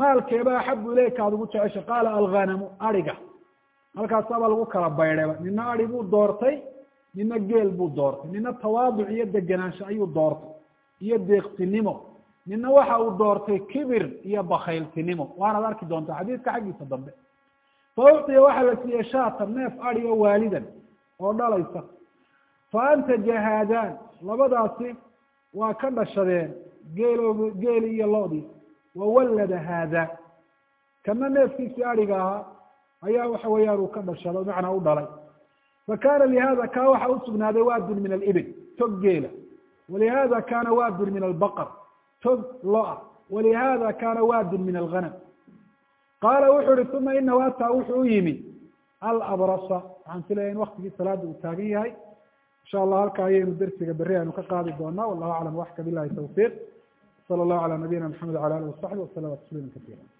maalkeeba axabu ilayka aad ugu jecesha qaala alghanamu ariga halkaasaabaa lagu kala baydhayba nina adi buu doortay nina geel buu doortay nina tawaaduc iyo degenaansho ayuu doortay iyo deeqsinimo nina waxa uu doortay kibir iyo bakayltinimo waanaad arki doontaa xadiidka xaggiisa dambe. Fa uctiya waxaa la siiyey shaatan neef adi oo waalidan oo dhalaysa. Fa antaja haadaan labadaasi waa ka dhashadeen geeloob geeli iyo loodii wawallada haada. Kana neefkiisii adiga ahaa ayaa waxa weeyaan uu ka dhashado macnaa u dhalay. Fakana lihada kaa waxa usugnaaday waadun min alibil tog geela. Walihada kana waadun min albaqar tog lo'a walihada kana waadun min alghanam. Qaala wuxu uhi uma inahu ataa wuxuu u yimi alabrasa waxaan filaya in waktigii salaada uu taagan yahay. Insha allah halka ayaynu dersiga berri aynu ka qaadi doonaa. Wallahu aclam waxka bilahi tawfiiq. Sala allahu cala nabiyina maxamed wala alih wasaxbi waslama tasliima kasiira